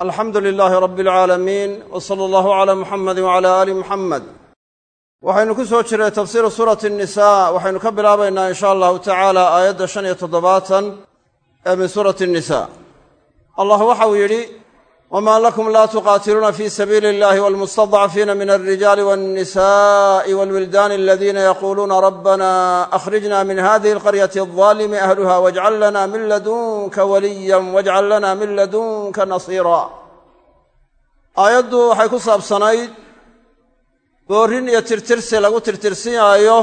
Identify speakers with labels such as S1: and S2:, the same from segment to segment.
S1: alxamdu lilaahi rabbi alcaalamiin w sala allahu calaa muxamedi wacala aali muxamed waxaynu ku soo jirnay tafsiiru suurati nnisaa waxaynu ka bilaabaynaa in sha allahu tacaala aayadda shan iyo toddobaatan ee min suurati nnisaa allah waxau yidhi wma lakum la tuqaatiluuna fi sabiili illahi walmustadcafiina min alrijaali walnisa'i walwildaani aladiina yaquuluuna rabbana akhrijna min hadihi alqaryati aldaalimi ahluha wajcal lana min ladunka waliyan wajcal lana min ladunka nasiira aayaddu waxay ku saabsanayd boorin iyo tirtirsi lagu tirtirsinaayo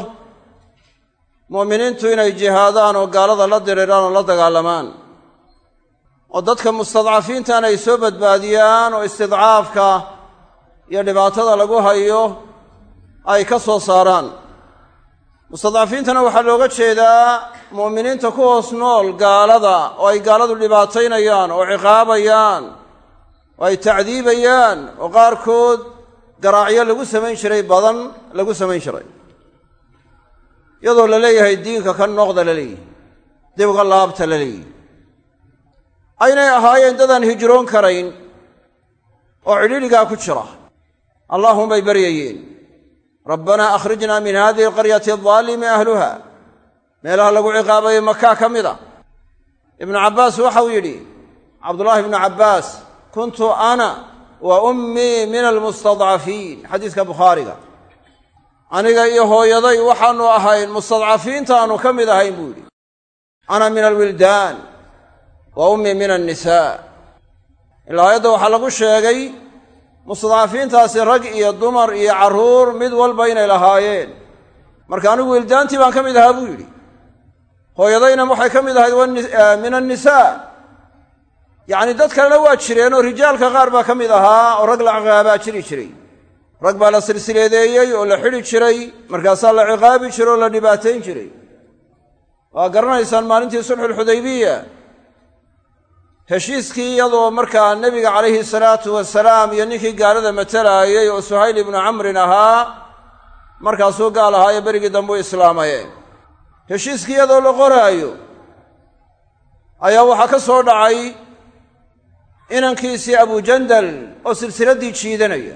S1: mu'miniintu inay jihaadaan oo gaalada la diriraan oo la dagaalamaan oo dadka mustadcafiintan ay soo badbaadiyaan oo istidcaafka iyo dhibaatada lagu hayo ay ka soo saaraan. Mustadcafiintana waxaa looga jeedaa mu'miniinta ku hoos nool gaalada oo ay gaaladu dhibaataynayaan oo ciqaabayaan oo ay tacdiibayaan oo qaarkood garaacyo lagu samayn jiray badan lagu samayn jiray. Iyadoo la leeyahay diinka ka noqda la leeyahy dibga laabta la leeyahy aynay ahaayeen dadaan hijroon karayn oo cidhidhigaa ku jira. Allaahumay baryayeen. Rabbanaa akhrijnaa min hadihi alqaryati aldaalimi ahluha. Meelaha lagu ciqaabayo makaa ka mid a. Ibnu cabbaas waxau yidhi cabdullaahi ibnu cabbaas kuntu ana wa ummii min almustadcafiin. Xadiiska bukhaariga. Aniga iyo hooyaday waxaannu ahayn mustadcafiintaannu ka mid ahayn buu yidhi. Ana min alwildaan wa ummi min annisaa ilaa aayadda waxaa lagu sheegay mustadcafiintaasi rag iyo dumar iyo carruur mid walba inay lahaayeen. Marka anigu wildaantii baan ka mid ahaa buu yidhi. Hooyadayna waxay ka mid ahayd min annisaa yacni dad kalena waa jireen oo rijaalka qaar baa ka mid ahaa oo rag la ciqaabaa jiri jiray. Rag baa la silsileedeeyey oo la xidhi jiray markaasaa la ciqaabi jiray oo la dhibaatayn jiray. Waa garanaysaan maalintii sulxuulxudaybiya heshiiskii iyadoo markaa nebiga calayhi salaatu wasalaam iyo ninkii gaalada matalaayey oo suhayl ibnu camrin ahaa markaasuu gaal ahaa ee berigii dambe u islaamayeen heshiiskii iyadoo la qoraayo ayaa waxaa ka soo dhacay inankiisii abujandal oo silsiladdii jiidanaya.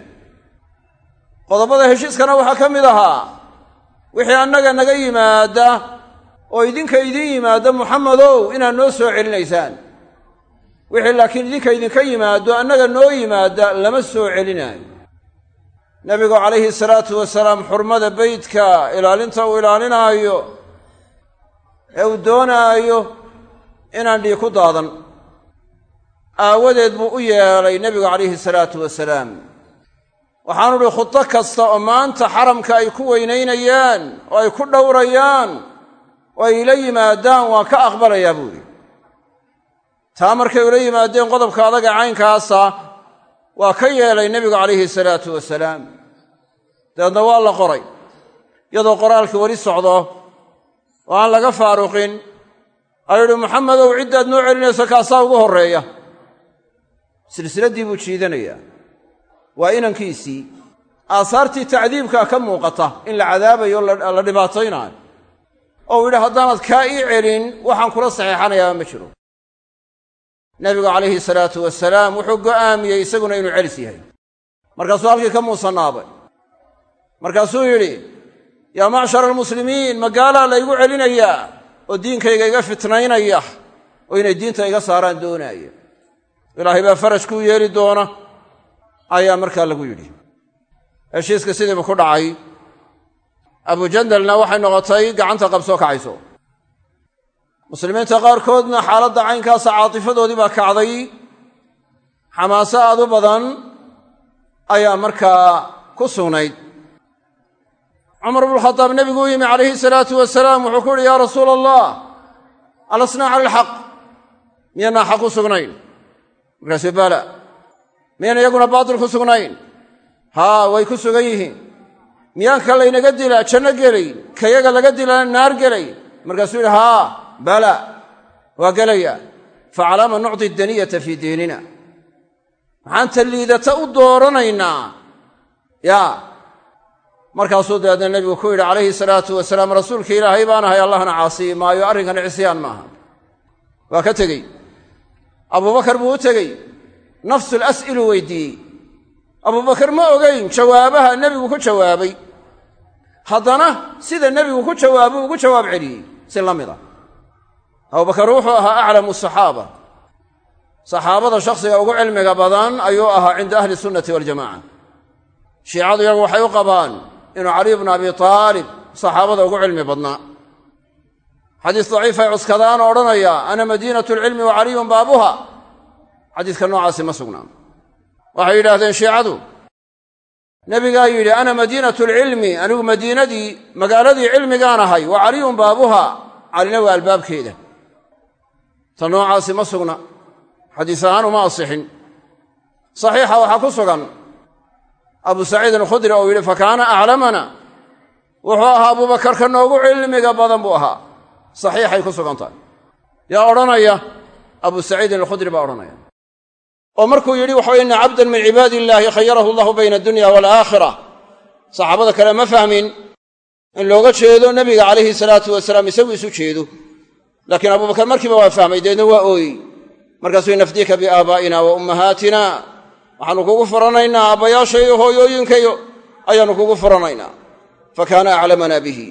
S1: Qodobada heshiiskana waxaa ka mid ahaa wixii annaga naga yimaada oo idinka idiin yimaada muxamedow inaad noo soo celinaysaan wixii laakiin idinka idinka yimaado annaga noo yimaada lama soo celinaayo. Nebigu calayhi salaatu wasalaam xurmada beydka ilaalinta uu ilaalinaayo ee uu doonaayo inaan dhii ku daadan. Aawadeed buu u yeelay nebigu calayhi salaatu wasalaam. Waxaanu uhi khudo kasta oo maanta xaramka ay ku weynaynayaan oo ay ku dhowrayaan oo ay ila yimaadaan waan ka aqbalayaa buu yidhi taa markay ula yimaadeen qodobka adaga caynkaasa waa ka yeelay nebigu calayhi salaatu wasalaam. Dabeedna waa la qoray iyadoo qoraalkii weli socdo oo aan laga faaruqin ayuu idhi maxamedow ciddaad noo celinayso kaasaa ugu horreeya. Silsiladdii buu jiidanayaa. Waa inankiisii aasaartii tacdiibka ka muuqata in la cadaabayo la dhibaataynaayo oo uu yidhi haddaanad kaa ii celin waxaan kula saxiixanayaaba ma jiro nebigu calayhi salaatu wasalaam wuxuu go'aamiyey isaguna inuu celis yahay. Markaasuu halkii ka muusanaabay. Markaasuu yidhi yaa macshara almuslimiin magaalaa laygu celinayaa oo diinkayga iga fitnaynaya oo inay diinta iga saaraan doonaaya ilaahay baa faraj kuu yeeli doona ayaa markaa lagu yidhi. Heshiiska sidiiba ku dhacay. Abujandalna waxay noqotay gacanta qabsoo kacayso muslimiinta qaarkoodna xaaladda caynkaasa caatifadoodii baa kacday. Xamaaso aad u badan ayaa markaa ku sugnayd. Cumar bnukhadaab nebigu u yimi calayhi salaatu wasalaam wuxuu ku uhi yaa rasuula allah alasnaa cala alxaq? Miyaanaa xaq ku sugnayn. Markaasuu bala miyaan iyaguna baatil ku sugnayn? Haa way ku sugan yihiin. Miyaan ka laynaga dilaa janno gelay kayaga laga dilana naar gelay markaasuu yidhi haa bala waa gelaya. Facalaama nucti daniyata fii diinina. Maxaan ta liidata u dooranaynaa. Yaa markaasuu dabeedna nebigu ku yidhi calayhi salaatu wasalaam rasuulka ilaahay baan ahay allahna caasiyi maayo arrinkan cisyaan maaha waa ka tegey. Abubakar buu u tegey. Nafsu las'ilu weydiiyey. Abubakar ma ogayn jawaabaha nebigu ku jawaabay. Haddana sida nebigu ku jawaabay ugu jawaab celiyey. Si la a abubakar wuxuu ahaa aclamu saxaaba. Saxaabada shakhsiga ugu cilmiga badan ayuu ahaa cinda ahli sunnati waljamaca shiicadu iyagu waxay u qabaan inuu caliy bnu abi aalib saxaabada ugu cilmi badnaa xadiis daciifay cuskadaanoo odhanaya ana madiinatu lcilmi wa caliyun baabuha. Xadiiska noocaasi ma sugnaan waxay yidhaahdeen shiicadu nebigaa yidhi ana madiinatu lcilmi anigu madiinadii magaaladii cilmigaan ahay wa caliyun baabuha. Calina waa albaabkeeda ta noocaasi ma sugna. Xadiis ahaan uma asixin. Saxiixa waxaa ku sugan abu saciidin alkhudri oo yidhi fakaana aclamana. Wuxuu ahaa abubakar ka noogu cilmiga badan buu ahaa. Saxiixay ku sugan tahay. Yaa odhanaya abu saciidin alkhudri baa odhanaya. Oo markuu yidhi waxa ina cabdan min cibaadi illaahi khayarahu allahu bayna adunya waalaakhira saxaabada kale ma fahmin in looga jeedo nebiga calayhi salaatu wasalaam isagu isu jeedo laakiin abubakar markiiba waa fahmay deedna waa ooyey. Markaasuu nafdika biaabaa'ina wa ummahaatina waxaanu kugu furanaynaa aabbayaasha iyo hooyooyinkayo ayaannu kugu furanaynaa fa kaana aclamanaa bihi.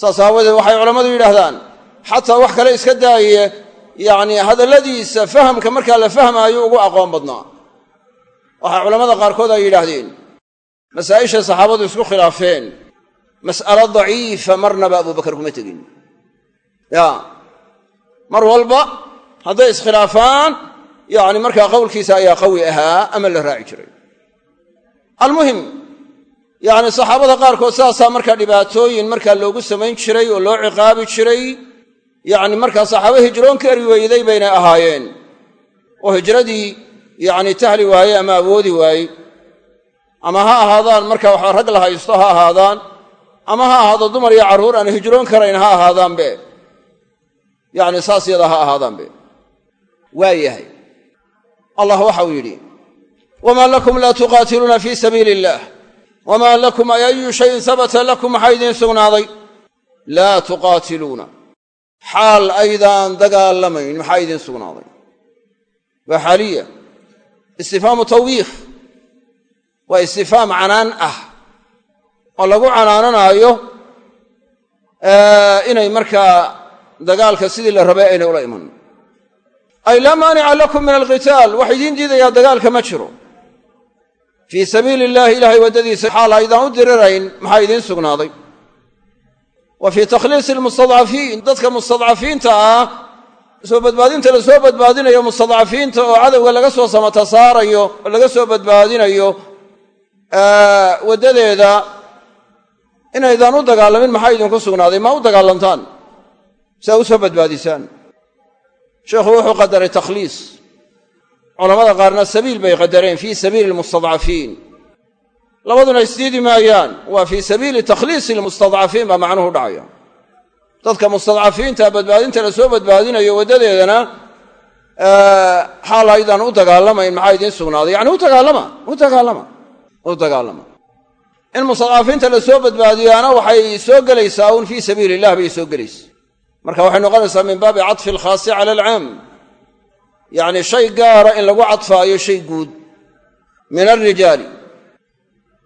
S1: Saas aawadeed waxay culammadu yidhaahdaan xataa wax kale iska daaye yacnii hadalladiisa fahamka markaa la fahmaayo ugu aqoon badnaa. Waxaa culammada qaarkood ay yidhaahdeen masaa'isha saxaabadu isku khilaafeen. Mas'alo daciifa marnaba abubakar kuma tegin. Ya mar walba hadday iskhilaafaan yacni markaa qowlkiisa ayaa qawi ahaa ama la raaci jiray. Almuhim yacni saxaabada qaarkood saasaa markaa dhibaatooyin markaa loogu samayn jiray oo loo ciqaabi jiray. Yacni markaa saxaabo hijroon ka eri weyday baynay ahaayeen. Oo hijradii yacni tahli waaye ama awoodi waaye. Ama ha ahaadaan marka waxa rag la haysto ha ahaadaan. Ama ha ahaado dumar iyo carruur aan hijroon karayn ha ahaadaanbe yacni saas yada ha ahaadaanbe waa yahay. Allah waxau yidhi wamaa lakum laa tuqaatiluuna fii sabiili illaah wamaa lakum ay ayu shayin habata lakum maxaa idiin sugnaaday. Laa tuqaatiluuna xaal aydaan dagaalamayn maxaa idiin sugnaaday? Waa xaaliya. Istifhaamu tawbiikh waa istifhaam canaan ah. Oo lagu canaananaayo inay markaa dagaalka sidii la rabay aynay ula iman. Ay laa maanica lakum min alqitaal wax idiin diidayaa dagaalka ma jiro. Fii sabiili illaahi ilaahay waddadiisa xaal aydaan u dirirayn maxaa idiin sugnaaday? Wa fii takhliisi almustadcafiin dadka mustadcafiinta ah soo badbaadinta la soo badbaadinayo mustadcafiinta oo cadowga laga soo samata saarayo oo laga soo badbaadinayo waddadeeda inaydaan u dagaalamin maxaa idinku sugnaaday? Ma u dagaalantaan si aa u soo badbaadisaan. Sheekhu wuxuu qadaray takhliis. Culamada qaarna sabiil bay qadareen fii sabiili almustadcafiin labaduna isdiidi maayaan waa fii sabiili takhliisi almustadcafiin baa macnuhu dhacaya. Dadka mustadcafiinta badbaadinta la soo badbaadinayo waddadeedana xaal aydaan u dagaalamayn maxaa idiin sugnaaday? Yacni u dagaalama u dagaalama u dagaalama. In mustadcafiinta la soo badbaadiyaana waxay soo gelaysaa un fii sabiili illah bay soo gelaysa marka waxay noqonaysaa min baabi cadfi alkhaasi cala alcaam. Yacni shay gaara in lagu cadfaayo shay guud. Min alrijaali.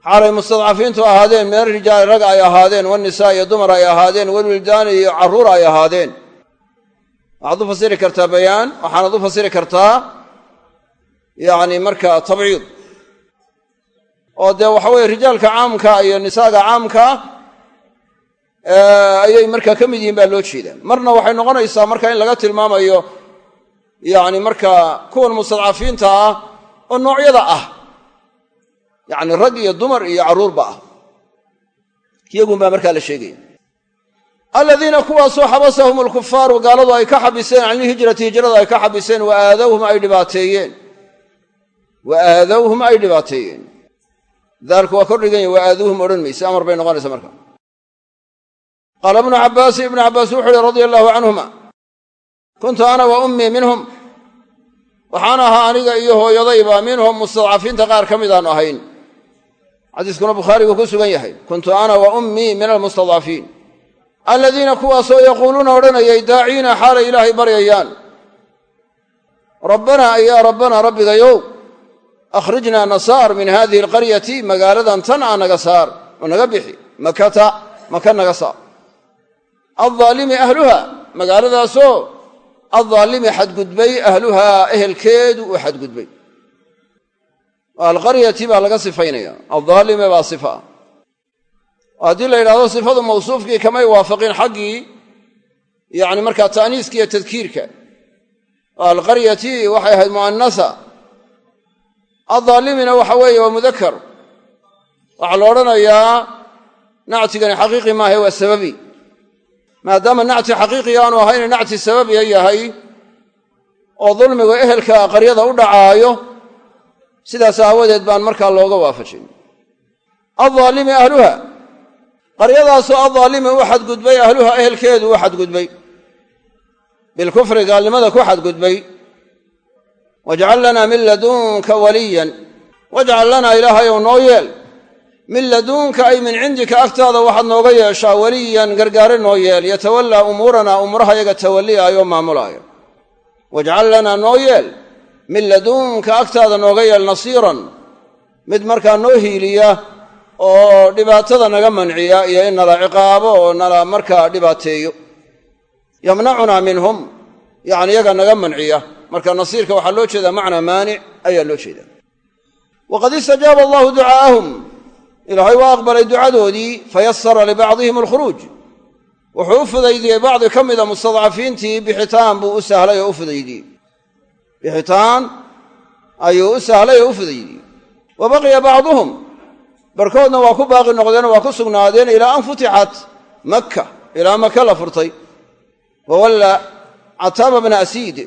S1: Xaalay mustadcafiintu ahaadeen min alrijaali rag ay ahaadeen walnisaa iyo dumar ay ahaadeen walwildaani iyo carruur ay ahaadeen. Waxaad u fasiri kartaa bayaan waxaanad u fasiri kartaa yacni marka tabciid. Oo dee waxa weye rijaalka caamka iyo nisaaga caamka ayay markaa ka mid yihiin baa loo jeedaa. Marna waxay noqonaysaa marka in laga tilmaamayo yacni markaa kuwan mustadcafiinta ah oo noocyada ah yacni rag iyo dumar iyo carruurba ah. Iyagunbaa markaa la sheegaya aladiina kuwaasoo xabasahum alkufaaru gaaladu ay ka xabiseen can ilhijrati hijrada ay ka xabiseen wa aadawhum ay dhibaateeyeen. Wa aadawhum ay dhibaateeyeen. Daalku waa kordhigan yahy wa aaduuhum odhan mayse amar bay noqonaysa marka qaala ibnu cabbaasi ibnu cabbaas wuxu uhi radia allaahu canhuma kuntu ana wa ummii minhum waxaan ahaa aniga iyo hooyadayba minhum mustadcafiinta qaar ka midaanu ahayn xadiiskuna bukhaarigu ku sugan yahay kuntu ana wa ummii min almustadcafiin aladiina kuwaasoo yaquuluuna odhanayay daaciina xaalay ilaahay baryayaan rabbanaa ayaa rabbanaa rabbigayow akhrijnaa nasaar min hadihi alqaryati magaaladan tan aa saar naga saar addaalimi ahluha magaaladaasoo addaalimi xadgudbay ahluhaa ehelkeedu uu xadgudbay alqaryati baa laga sifaynaya addaalime baa sifa ah haddii la yidhahdo sifadu mawsuufkii kamay waafaqin xaggii yani markaa ta'niiska iyo tadkiirka alqaryati waxay ahayd mu'anasa addaalimina waxa weeye waa mudakar waxaa la odhanayaa nactigani xaqiiqi maahe waa sababi maadaama nacti xaqiiqi aanu ahayn nacti sababiya yahay oo dulmigu ehelka qaryada u dhacaayo sidaas aawadeed baan markaa looga waafajin. Addaalimi ahluha. Qaryadaasoo addaalimi u xadgudbay ahluha ehelkeedu u xadgudbay. Bilkufri gaalnimada ku xadgudbay. Wajcal lanaa min ladunka waliyan. Wajcal lanaa ilaahayow noo yeel min laduunka ay min cindika agtaada waxaad nooga yeeshaa weliyan gargaare noo yeel yatawallaa umuuranaa umuuraha yaga tawalli'aayo maamulaayo. Wajcal lanaa noo yeel min laduunka agtaada nooga yeel nasiiran mid markaa noo hiiliya oo dhibaatada naga manciya iyo in nala ciqaabo oo nala markaa dhibaateeyo. Yamnacunaa minhum yacni yaga naga manciya. Marka nasiirka waxaa loo jeedaa macnaa maanic ayaa loo jeedaa. Waqad istajaaba allahu ducaa'ahum ilaahay waa aqbalay ducadoodii fayasara libacdihim alkhuruuj. Wuxuu u fudaydiyey bacdi ka mida mustadcafiintii bixitaan buu u sahlay oo u fudaydiyey. Bixitaan ayuu u sahlay oo u fudaydiyey. Wa baqiya bacduhum. Barkoodna waa ku baaqi noqdeenoo waa ku sugnaadeen ilaa an futixat makka ilaa maka la furtay. Wawalla cataaba bna asiid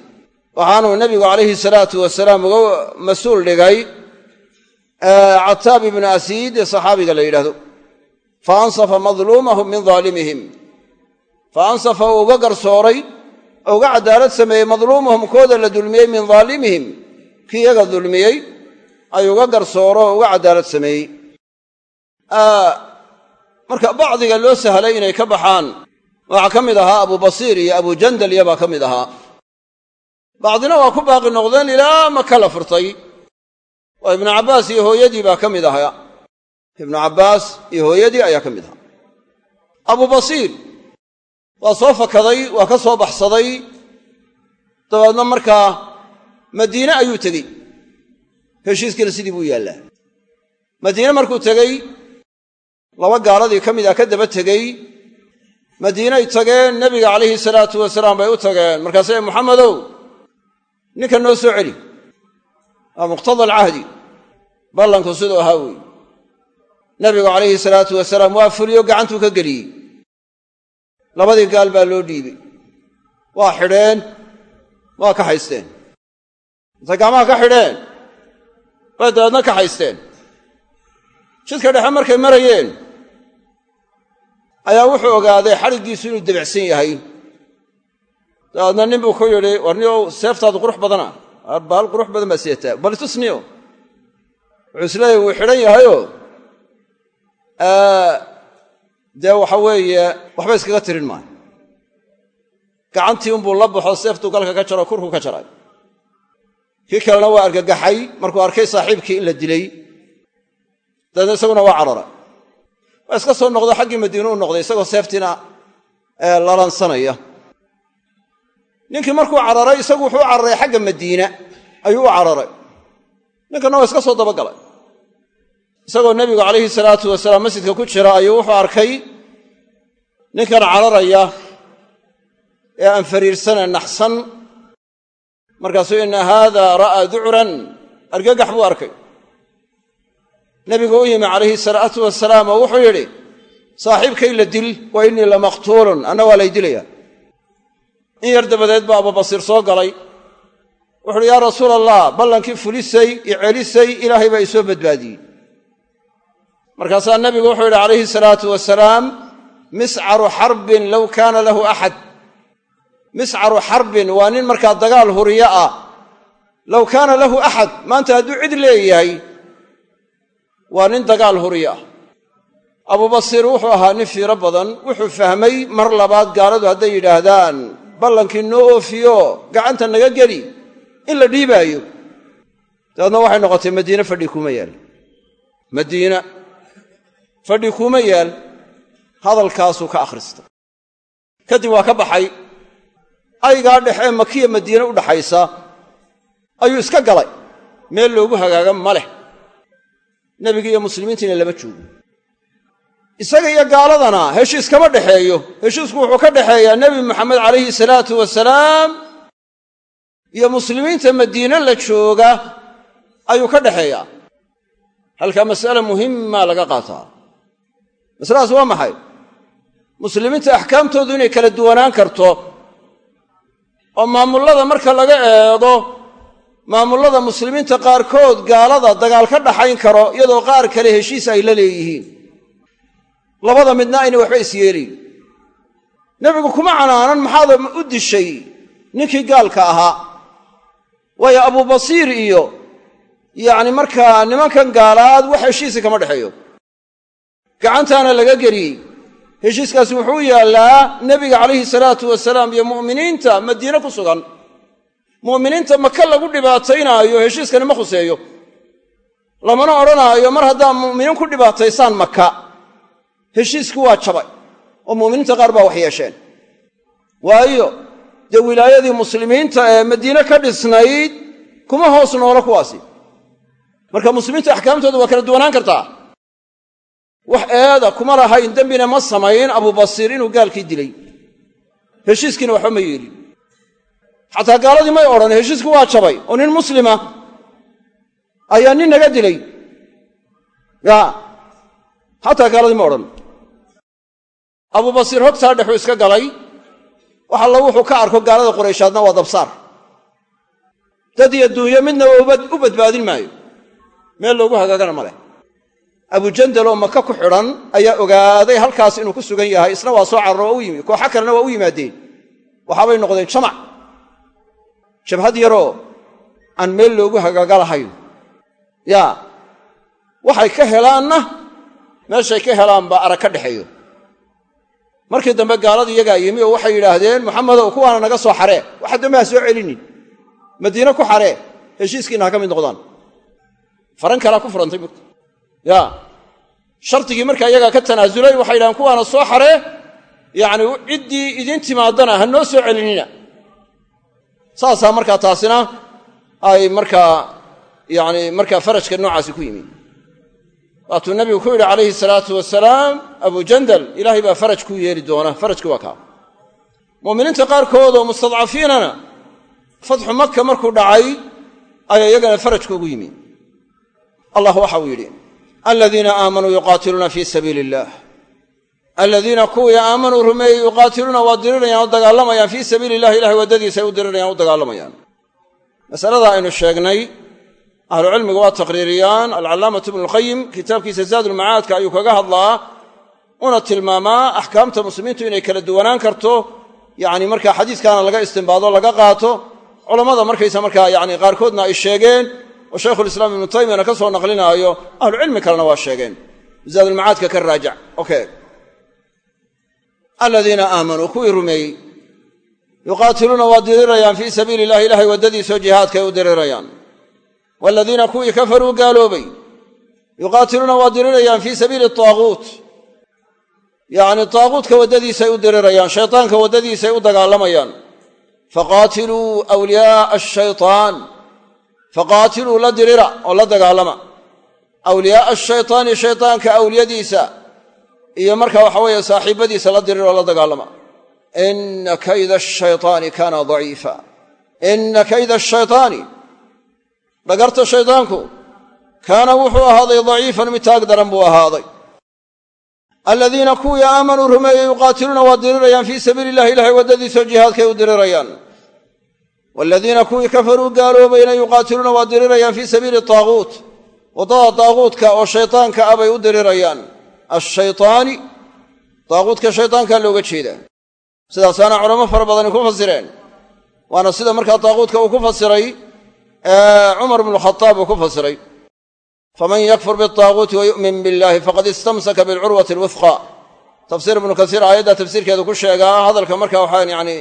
S1: waxaanuu nebigu calayhi salaatu wasalaam uga mas'uul dhigay cataab ibnu asiid ee saxaabiga la yidhaahdo fa ansafa madluumahum min daalimihim fa ansafa uu uga garsooray oo uga cadaalad sameeyey madluumahum kooda la dulmiyey min daalimihim kii iyaga dulmiyey ay uga garsooro oo uga cadaalad sameeyey marka bacdiga loo sahlay inay ka baxaan waxaa ka mid ahaa abu basiir iyo abu jandal iyobaa ka mid ahaa bacdina waa ku baaqi noqdeen ilaa maka la furtay oo ibnu cabbaas iyo hooyadii baa ka mid ahaa. Ibnu cabbaas iyo hooyadii ayaa ka mid ahaa. Abu basiir waa soo fakaday waa ka soo baxsaday. Dabeedna markaa madiine ayuu tegey. Heshiiskiina sidii buu yaallaa madiine markuu tegey laba gaaladii ka mid ah ka daba tegey. Madiinay tageen nebiga calayhi salaatu wasalaam bay u tageen. Markaasay muxamedow ninkan noo soo celi waa muqtada alcahdi ballanku siduu ahaa weeye nebigu calayhi salaatu wasalaam waa fuliyo gacantuu ka geliyey. Labadii gaal baa loo dhiibey waa xidheen waa ka haysteen. Intay gacmaha ka xidheen bay dabeedna ka haysteen. Jidka dhexe markay marayeen ayaa wuxuu ogaaday xadhiggiisu inuu debicsan yahay. Dabeedna nin buu ku yidhi warniow seeftaadu qurux badana bahal qurux badan baa siyataa bal tusniyo wuxuu isleeyahy wuu xidhan yahayoo? Dee waxa weeye waxba iskaga tirin maayo. Gacantii unbuu la baxo seeftuu galka ka jaro kurku ka jaray. Kii kalena waa argagaxay markuu arkay saaxiibkii in la dilay. Dabeedna isaguna waa cararay waa iska soo noqdo xaggii madiine u noqday isagoo seeftiina lalansanaya ninkii markuu cararay isagu wuxuu u cararay xagga madiina. Ayuu u cararay. Ninkanna waa iska soo dabagalay. Isagoo nebigu calayhi salaatu wasalaam masjidka ku jira ayuu wuxuu arkay ninkan cararaya ee aan fariirsane naxsan. Markaasuu ina haada ra'aa ducran argagax buu arkay. Nebigu u yimi calayhi salaatu wasalaam oo wuxuu yidhi saaxiibkay la dil wa innii lamaqtuulun anna waa lay dilayaa in yar dabadeed baa abubasiir soo galay. Wuxuuhi yaa rasuul allah ballankii fulisay i celisay ilaahay baa isoo badbaadiyey. Markaasaa nebigu wuxuu yidhi calayhi salaatu wasalaam miscaru xarbin low kaana lahu axad. Miscaru xarbin waa nin markaa dagaal huriyo ah. Low kaana lahu axad maanta hadduu cid leeyahay waa nin dagaal huriyo ah. Abubasiir wuxuu ahaa nin fiiro badan. Wuxuu fahmay mar labaad gaaladu hadday yidhaahdaan ballankii noo oofiyo gacanta naga geli in la dhiibaayo. Dabeedna waxay noqotay madiine fadhi kuuma yaal. Madiina fadhi kuuma yaal hadalkaasuu ka akhristay kadib waa ka baxay. Aygaa dhexee makiya madiine u dhaxaysa ayuu iska galay. Meel loogu hagaaga ma leh. Nebiga iyo muslimiintiina lama joogo isaga iyo gaaladana heshiis kama dhexeeyo. Heshiisku wuxuu ka dhexeeyaa nebi maxamed calayhi salaatu wasalaam iyo muslimiinta madiine la jooga ayuu ka dhexeeyaa halkaa mas'ale muhimmaa laga qaataa. Masaladaas waa maxay? Muslimiinta axkaamtoodu inay kala duwanaan karto oo maamullada marka laga eego maamullada muslimiinta qaarkood gaalada dagaal ka dhaxayn karo iyadoo qaar kale heshiis ay la leeyihiin labada midna ayna waxba isyeelayn nebigu kuma canaanan maxaad u dishay? Ninkii gaalka ahaa. Waayo abubasiir iyo yacni markaa nimankan gaalaad wax heshiisi kama dhexeeyo. Gacantaana laga geliyey heshiiskaasi wuxuu yaallaa nebiga calayhi salaatu wasalaam iyo mu'miniinta madiine ku sugan. Mu'miniinta maka lagu dhibaataynaayo heshiiskani ma khuseeyo. Lamana odhanaayo mar haddaa mu'miniin ku dhibaataysaan maka heshiiskii waa jabay oo mu'miniinta qaar baa wax yeesheen. Waayo dee wilaayadii muslimiinta ee madiine ka dhisnayd kuma hoos noolo kuwaasi. Marka muslimiinta axkaamtooda waa kala duwanaan kartaa. Wax eeda kuma lahayn dembina ma samayn abubasiir inuu gaalkii dilay. Heshiiskiina waxba ma yeelin. Xataa gaaladii may odhan heshiiskii waa jabay oo nin muslima ayaa nin naga dilay. Ya xataa gaaladii ma odhan abubasiir hogtaa dhexuu iska galay. Wax alla wuxuu ka arko gaalada qurayshaadna waa dabsaar. Dad iyo duunyo midnaba u badbaadin maayo. Meel loogu hagaagana ma leh. Abujandal oo maka ku xidhan ayaa ogaaday halkaas inuu ku sugan yahay isna waa soo cararo oo u yimi. Kooxa kalena waa u yimaadeen. Waxaabay noqdeen jamac. Jabhad yaroo aan meel loogu hagaaga lahayn yaa waxay ka helaanna? Meeshay ka helaanbaa arag ka dhexeeyo markii dambe gaalada iyagaa yimi oo waxay yidhaahdeen maxamedow kuwaana naga soo xaree waxa dambe ha soo celinin madiine ku xaree heshiiskiina ha ka mid noqdaan. Faran kalaa ku furantay marka ya. Shardigii markaa iyagaa ka tanaasulay waxay yidhahdeen kuwaana soo xaree yacni ciddii idiin timaadana ha noo soo celinina. Saasaa markaa taasina ay markaa yani markaa farajka noocaasi ku yimi waatuu nabigu ku yidhi calayhi salaatu wasalaam abujandal ilaahay baa faraj kuu yeeli doona farajkii waa kaa. Mu'miniinta qaarkood oo mustadcafiinana fatxu maka markuu dhacay ayaa iyagana farajka ugu yimi. Allah waxa uu yidhi aladiina aamanuu yuqaatiluuna fii sabiili illaah aladiina kuwii aamanuu rumeeyey yuqaatiluuna waa dirirayaan o dagaalamayaan fii sabiili illahi ilahay waddadiisa ay u dirirayaan u dagaalamayaan. Masalada aynu sheegnay ahlucilmiga waa taqriiriyaan. Alcallaamatu ibnu lqayim kitaabkiisa zaadulmacaadka ayuu kaga hadlaa una tilmaamaa axkaamta muslimiintu inay kala duwanaan karto. Yani markaa xadiiskaana laga istimbaado laga qaato culammada markaysa markaa yani qaarkoodna ay sheegeen oo shaykhulislaam ibnu taymiyana ka soo naqlinaayo ahlucilmi kalena waa sheegeen. Zaadulmacaadka ka raajac. Okay aladiina aamanuu kuwii rumeeyey. Yuqaatiluuna waa dirirayaan fii sabiili illahi ilahay waddadiisao jihaadkaay u dirirayaan waladiina kuwii kafaruu gaaloobay yuqaatiluuna waa dirirayaan fii sabiili taaguut yacni taaguutka waddadiisay u dirirayaan shaytaanka waddadiisay u dagaalamayaan faqaatiluu wliyaaa ashaytaan faqaatiluu la dirira oo la dagaalama awliyaaa ashaytaani shaytaanka awliyadiisa iyo marka waxa weeye saaxiibadiisa la dirir oo la dagaalama ina kayda ashaytaani kaana daciifa ina dhagarta shaydaanku kaana wuxuu ahaaday daciifan mid taag daran buu ahaaday. Aladiina kuwii aamanuu rumeeyey yuqaatiluuna waa dirirayaan fii sabiili illahi ilahay waddadiisao jihaadkay u dirirayaan. Waladiina kuwii kafaruu gaaloobayna yuqaatiluuna waa dirirayaan fii sabiili taaguut waddada taaguutka oo shaytaanka ah bay u dirirayaan. Ashaytaani taaguutka shaytaankaa looga jeedaa. Sidaasaana culamo fara badani ku fasireen waana sida markaa taaguutka uu ku fasiray cumar bnu khadaab uu ku fasiray faman yakfur biaaguuti wa yu'min billahi faqad istamsaka bilcurwati alwifqa tafsiir ibnu kasiir aayadda tafsiirkeedu ku sheegaa hadalka marka waxaa yani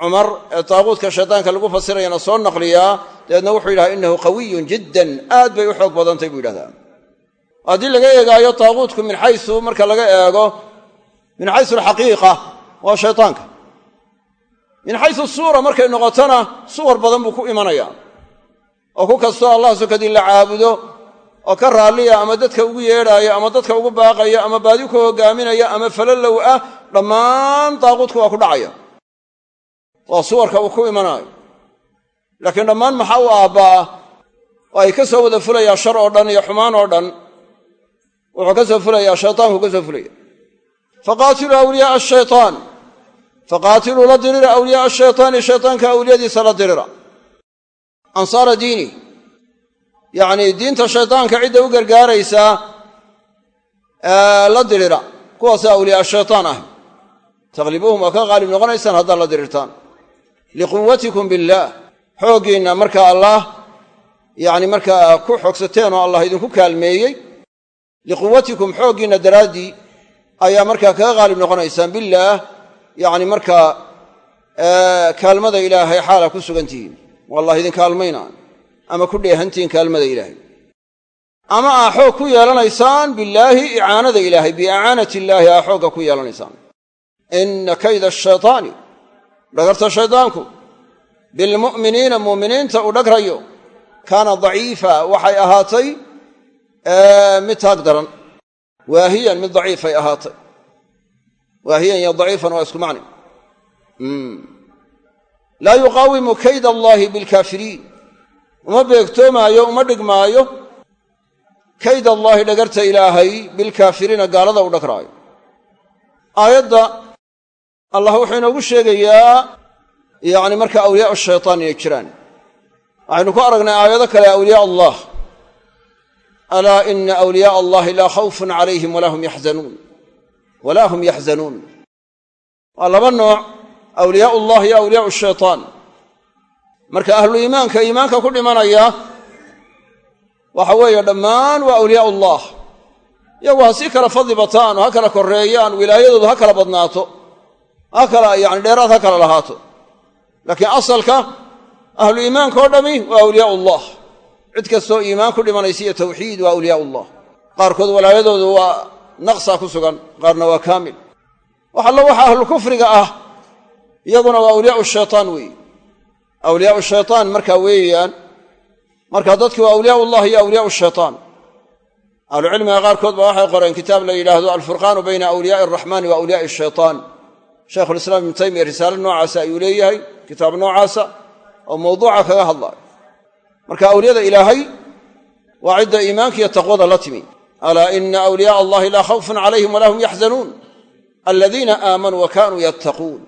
S1: cumar ee taaguutka shaytaanka lagu fasirayana soo naqliyaa dabeedna wuxuu yidhaha innahu qawiyun jiddan aad bay u xoog badantay buu yidhahdaa. Haddii laga eegaayo taaquutku min xaysu marka laga eego min xaysu alxaqiiqa waa shaytaanka. Min xaysu suura markay noqotona suwar badan buu ku imanaya oo ku kastoo allah sokadii la caabudo oo ka raalliya ama dadka ugu yeedhaaya ama dadka ugu baaqaya ama baadi ku hogaaminaya ama falalow ah dhammaan taaquutku waa ku dhacaya. Waa suwarka uu ku imanaayo. Laakiin dhammaan maxaa u aabba'a? Oo ay ka soo wada fulayaa shar oo dhan iyo xumaan oo dhan. Wuxuu ka soo fulayaa shaytaanku ka soo fulaya faqaatiluu awliyaaa ashaytaan faqaatiluu la dirira awliyaaa ashaytaani shaytaanka awliyadiisa la dirira ansaara diini. Yacnii diinta shaytaanka cidda u gargaaraysaa la dirira kuwaasa awliyaa shaytaan ah. Taqlibuhum waa ka qaalib noqonaysaan haddaad la dirirtaan liquwatikum billaah xooggiinna markaa allaah yacni markaa ku xogsateen oo allah idinku kaalmeeyey liquwatikum xooggiinna daraaddii ayaa markaa kaga qaalib noqonaysaan billaah yacni markaa kaalmada ilaahay xaala ku sugan tihiin wallah idin kaalmayna. Ama ku dheehantihiin kaalmada ilaahay. Ama aa xoog ku yeelanaysaan billaahi icaanada ilaahay biicaanati illaahi aa xoogga ku yeelanaysaan. Inna kayda ashaytaani dhagarta shaydaanku bilmu'miniina mu'miniinta uu dhagrayo kaana daciifa waxay ahaatay mid taag daran. Waahiyan mid daciifay ahaatay. Waahiyan iyo daciifan waa isku macni laa yuqaawimu kayd allaahi bilkaafiriin. Uma beegtoomaayo uma dhigmaayo kayd allaahi dhagarta ilaahay bilkaafiriina gaalada u dhagraayo. Aayadda allah wuxuu inoogu sheegayaa yacni marka awliyaau shaytaan inay jiraan. Waxaynu ku aragnay aayado kale awliyaa allah. Alaa ina awliyaaa allahi laa khawfun calayhim walaa hum yaxzanuun walaa hum yaxzanuun waa laba nooc awliyaa ullah iyo awliyaau shaytaan marka ahlu iimaanka iimaanka ku dhimanaya waxa weeye dhammaan waa awliyaa ullah iyagu ha sii kala fadli bataan oo ha kala korreeyaan wilaayadoodu ha kala badnaato. Ha kala yani dheeraad ha kala lahaato. Laakiin asalka ahlu iimaanka oo dhami waa awliyaa ullah cid kastoo iimaan ku dhimanaysa iyo tawxiid waa awliyaa ullah qaarkood walaayadoodu waa naqsa ku sugan qaarna waa kaamil. Wax allo waxa ahlu kufriga ah iyaguna waa awliyaau shaytaan weeye. Awliyaau shaytaan markaa weeyaan marka dadki waa awliyaa ullah iyo awliyaau shaytaan. Ahlucilmiga qaarkood ba waxay qoreen kitaab la yidhaahdo alfurqaanu bayna awliyaai araxmaani wa awliyaai shaytaan. Shaykhulislaam ibnu taymiya risaale noocaasa ayuu leeyahay kitaab noocaasa oo mawduuca kaga hadlaayo. Marka awliyada ilaahay waa cidda iimaanka iyo taqwada la timi. Alaa ina awliyaaa allahi laa khawfun calayhim walaa hum yaxzanuun aladiina aamanuu wa kaanuu yattaquun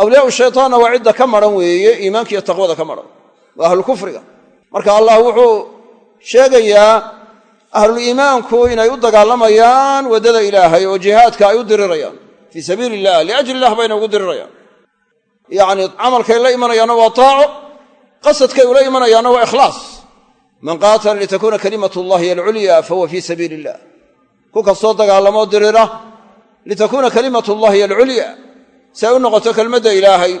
S1: awliyaau shaytaanna waa cidda ka maran weeye iimaanka iyo taqwada ka maran. Waa ahlu kufriga. Marka allah wuxuu sheegayaa ahluliimaanku inay u dagaalamayaan waddada ilaahay oo jihaadka ay u dirirayaan. Fii sabiili illah liajli illah bayna ugu dirirayaan. Yacni camalkay la imanayaanna waa taaco qasadkay ula imanayaanna waa ikhlaas. Man qaatala litakuuna kalimat llahi alculya fahuwa fii sabiili illah ku kastoo dagaalamoo dirira litakuuna kalimat llahi alculya si ay u noqoto kelmadda ilaahay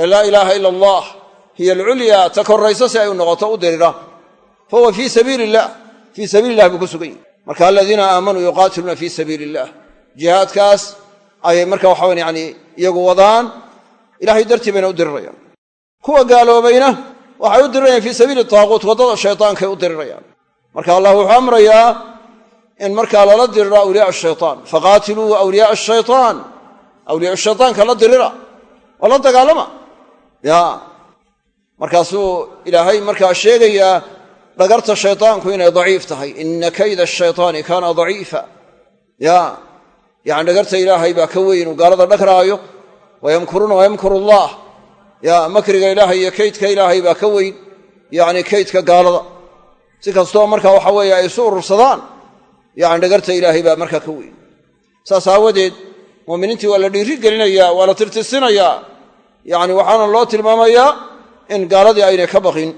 S1: ee laa ilaaha ila allah hiya alculya ta korrayso si ay u noqoto u dirira. Fahuwa fii sabiili illah fii sabiili illah ku sugan yahi marka aladiina aamanuu yuqaatiluuna fii sabiili illah jihaadkaas ayay marka waxawan yani iyagu wadaan ilahay dartii bayna u dirirayaan. Kuwa gaaloobayna waxay u dirirayaan fii sabiili taaquut waddada shaytaankay u dirirayaan. Marka allah wuxuu amrayaa in markaa lala diriro awliyaa shaytaan. Faqaatiluu awliyaaa ashaytaan awliyaa shaytaanka la dirira. Oo la dagaalama. Ya. Markaasuu ilaahay markaa sheegayaa dhagarta shaytaanku inay daciif tahay. Ina kayda ashaytaani kaana daciifa. Ya. Yani dhagarta ilaahay baa ka weyn uu gaalada dhagraayo. Wayamkuruuna wayamkuru allah. Ya. Makriga ilaahay iyo kaydka ilaahay baa ka weyn. Yani kaydka gaalada. Si kastoo marka waxa weeye ay isu urursadaan yani dhagarta ilaahay baa markaa ka weyn. Saas aawadeed muminiintii waa la dhiiri gelinayaa waa la tirtirsinayaa. Yani waxaana loo tilmaamayaa in gaaladii aynay ka baqin.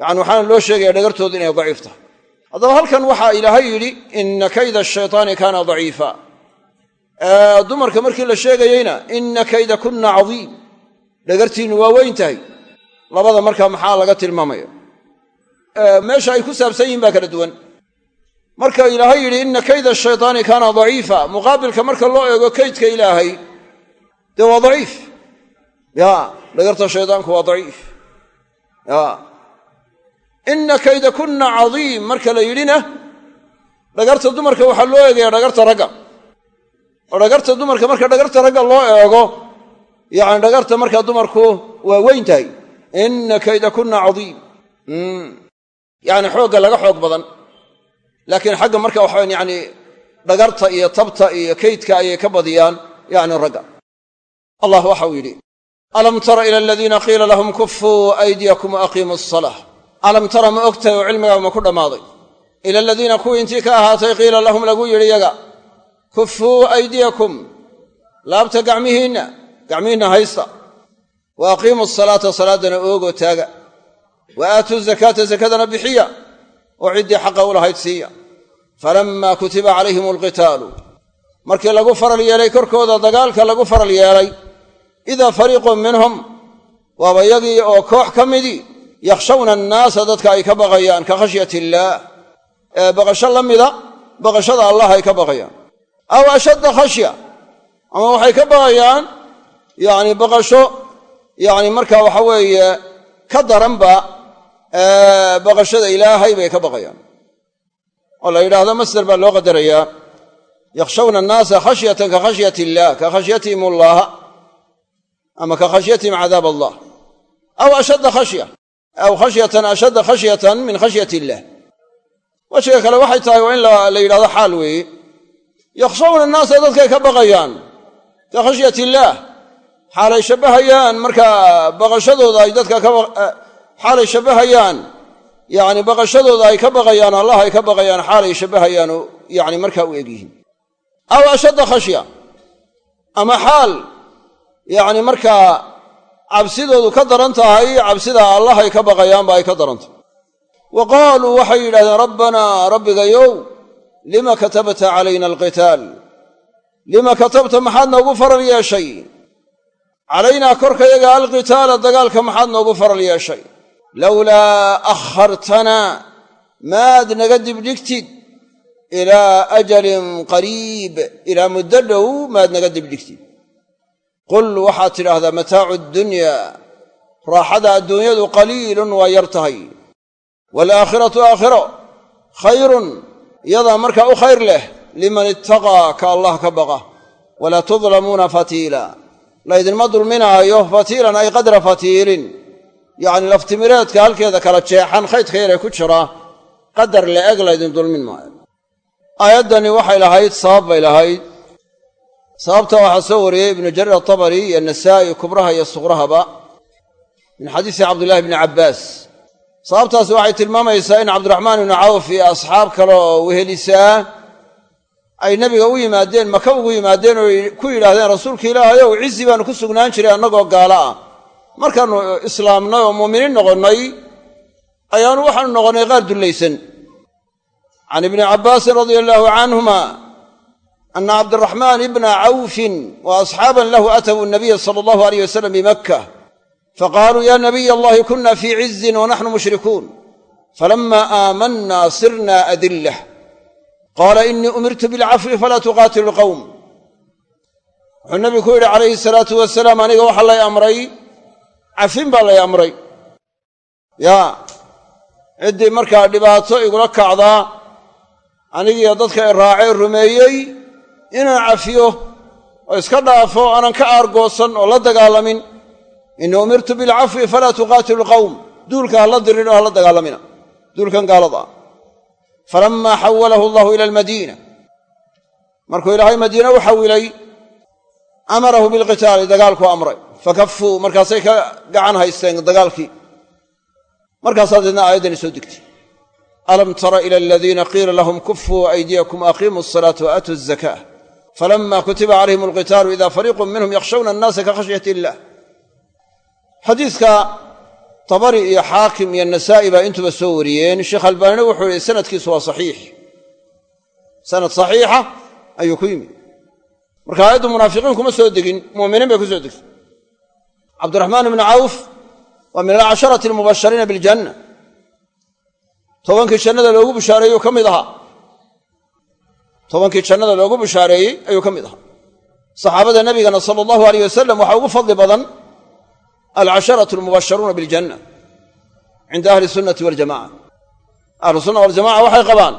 S1: Yani waxaana loo sheegaya dhagartooda inay daciif tahay. Haddaba halkan waxaa ilaahay yidhi ina kayda ashaytaani kaana daciifa. Dumarka markii la sheegayeyna ina kayda kunna cadiim. Dhagartiinnu waa weyn tahay. Labada markaa maxaa laga tilmaamaya? Meesha ay ku saabsan yihiin baa kala duwan marka ilaahay yidhi inna kayda shaytaani kaana daciifa. Muqaabilka marka loo eego kaydka ilaahay dee waa daciif? Ya dhagarta shaydaanku waa daciif. Ya. Inna kayda kunna cadiim. Marka la yidhina dhagarta dumarka waxaa loo eegaya dhagarta ragga. Oo dhagarta dumarka marka dhagarta ragga loo eego yacni dhagarta markaa dumarku waa weyn tahay. Inna kayda kunna cadiim. Yacni xoogga laga xoog badan laakiin xagga marka waxawan yani dhagarta iyo tabta iyo kaydka ayay ka badiyaan yani ragga. Allah waxa uu yidhi alam tara ila aladiina qiila lahum kufuu aydiyakum waaqiimuu asalaa alam tara ma ogtahay oo cilmigaa ma ku dhammaaday. Ila aladiina kuwii intii ka ahaatay qiila lahum lagu yidhi yaga kufuu aydiyakum laabta gacmihiinna gacmihiinna haysta. Wa aqiimuu asalaata salaaddana oogoo taaga. Wa aatuu zakaata zakadana bixiya oo ciddii xaqa u lahayd siiya. Falammaa kutiba calayhim alqitaalu. Markii lagu faral yeelay korkooda dagaalka lagu faral yeelay idaa fariiqun minhum waaba yagii oo koox ka midii yakhshawna annaasa dadka ay ka baqayaan ka khashyati illaah ee baqasho la mida baqashada allah ay ka baqayaan. Aw ashadda khashya ama waxay ka baqayaan yacni baqasho yacni marka waxa weeye ka daranba baqashada ilaahay bay ka baqayaan. Oo la yidhaahdo masder baa loo qadarayaa yakhshawna annaasa khashyatan ka khashyati illaah ka khashyatihim allaha ama ka khashyatihim cadaab allah. Aw ashadda khashya aw khashyatan ashadda khashyatan min khashyati illah wejiga kale waxay tahay waa in la yidhahdo xaal weeye yakhshawna annaasa dadkay ka baqayaan ka khashyati illaah xaalay shabbahayaan markaa baqashadooda ay dadka ka xaalay shabbahayaan yacni baqashadooda ay ka baqayaan allah ay ka baqayaan xaalay shabbahayaan yacni markaa u egyihiin. Aw ashadda khashya ama xaal yacni markaa cabsidoodu ka daran tahay cabsida allah ay ka baqayaanba ay ka daran tahay. Wa qaaluu waxay yidhahdeen rabbanaa rabbigayow lima katabta calayna alqitaal? Lima katabta maxaad noogu faral yeeshay? Calaynaa korkayaga alqitaala dagaalka maxaad noogu faral yeeshay lowlaa akhartanaa maad naga dibdhigtid ilaa ajalin qariib ilaa muddo dhow maad naga dibdhigtid qul waxaad tidhaahdaa mataacu ddunyaa raaxada adduunyadu qaliilun waa yar tahay waalaakhiratu aakhiro khayrun iyadaa markaa u khayr leh liman ittaqaa ka allah ka baqa walaa tudlamuuna fatiila laydinma dulminaayo fatiilan ay qadra fatiilin yacni laftimireedka halkeeda kala jeexan khaydka yaree ku jira qadar la-eg laydin dulmin maayo. Aayaddani waxay lahayd sabab bay lahayd. Sababta waxaa soo wariyey ibnu jariir atabari iyo nasaa'i kubraha iyo suqrahaba min xadiisi cabdullaahi bni cabbaas. Sababtaasi waxay tilmaamaysaa in cabdiraxmaan ibnu cawf iyo asxaab kale oo wehelisaa ay nebiga u yimaadeen maka ugu yimaadeen oo ku yidhaahdeen rasuulka ilaahayow cizi baanu ku sugnaan jiray annagoo gaalo ah markaannu islaamnay oo muuminiin noqonnay ayaanu waxaanu noqonnay qaar dullaysan can ibni cabbaasin radia allaahu canhuma ana cabdiraxmaan ibna cawfin wa asxaaban lahu atawu nabiya sala allahu aleyh wasalam bimakka faqaaluu ya nabiy allahi kuna fii cizin wanaxnu mushrikuun. Falama aamanna sirna adillah. Qaala inii umirtu bilcafwi falaa tuqaatilu lqowm wuxuu nabigu ku yidhi calayhi salaatu wasalaam aniga waxaa lay amray cafin baa lay amray. Yaa ciddii markaa dhibaato igula kacdaa anigiiyo dadka i rumeeyey inaan cafiyo oo iska dhaafo aanan ka aargoosan oo la dagaalamin. Inii umirtu bilcafwi falaa tuqaatilu lqowm duulka ha la dirin oo ha la dagaalamina. Duulkan gaalada ah. Falammaa xawalahu allahu ila almadiina. Markuu ilaahay madiine u xawilay amarahu bilqitaali dagaalkuu amray fakafuu markaasay ka gacan haysteen dagaalkii. Markaasaa deedna aayaddani soo degtay. Alam tara ila aladiina qiila lahum kufuu aydiyakum aqiimuu asalaata wa aatuu azaka falama kutiba calayhim alqitaalu ida fariiqun minhum yakhshawna annaasa ka khashyati illah xadiidka tabari iyo xaakim iyo nasaa'i baa intuba soo wariyeen. Sheekh albaanina wuxuu yihi sanadkiisu waa saxiix. Sanad saxiixa ayuu ku yimid. Marka aayaddu munaafiqiin kuma soo degin mu'miniin bay ku soo degtay cabdiraxmaan ibnu cawf waa min alcasharati almubashariina biljanna tobankii jannada loogu bushaareeyey ka mid ahaa tobankii jannada loogu bushaareeyey ayuu ka mid ahaa saxaabada nabigana sala allahu aleyh wasalam waxaa ugu fadli badan alcasharatu almubasharuuna biljanna cinda ahli sunnati waljamaca ahlu sunna waljamaca waxay qabaan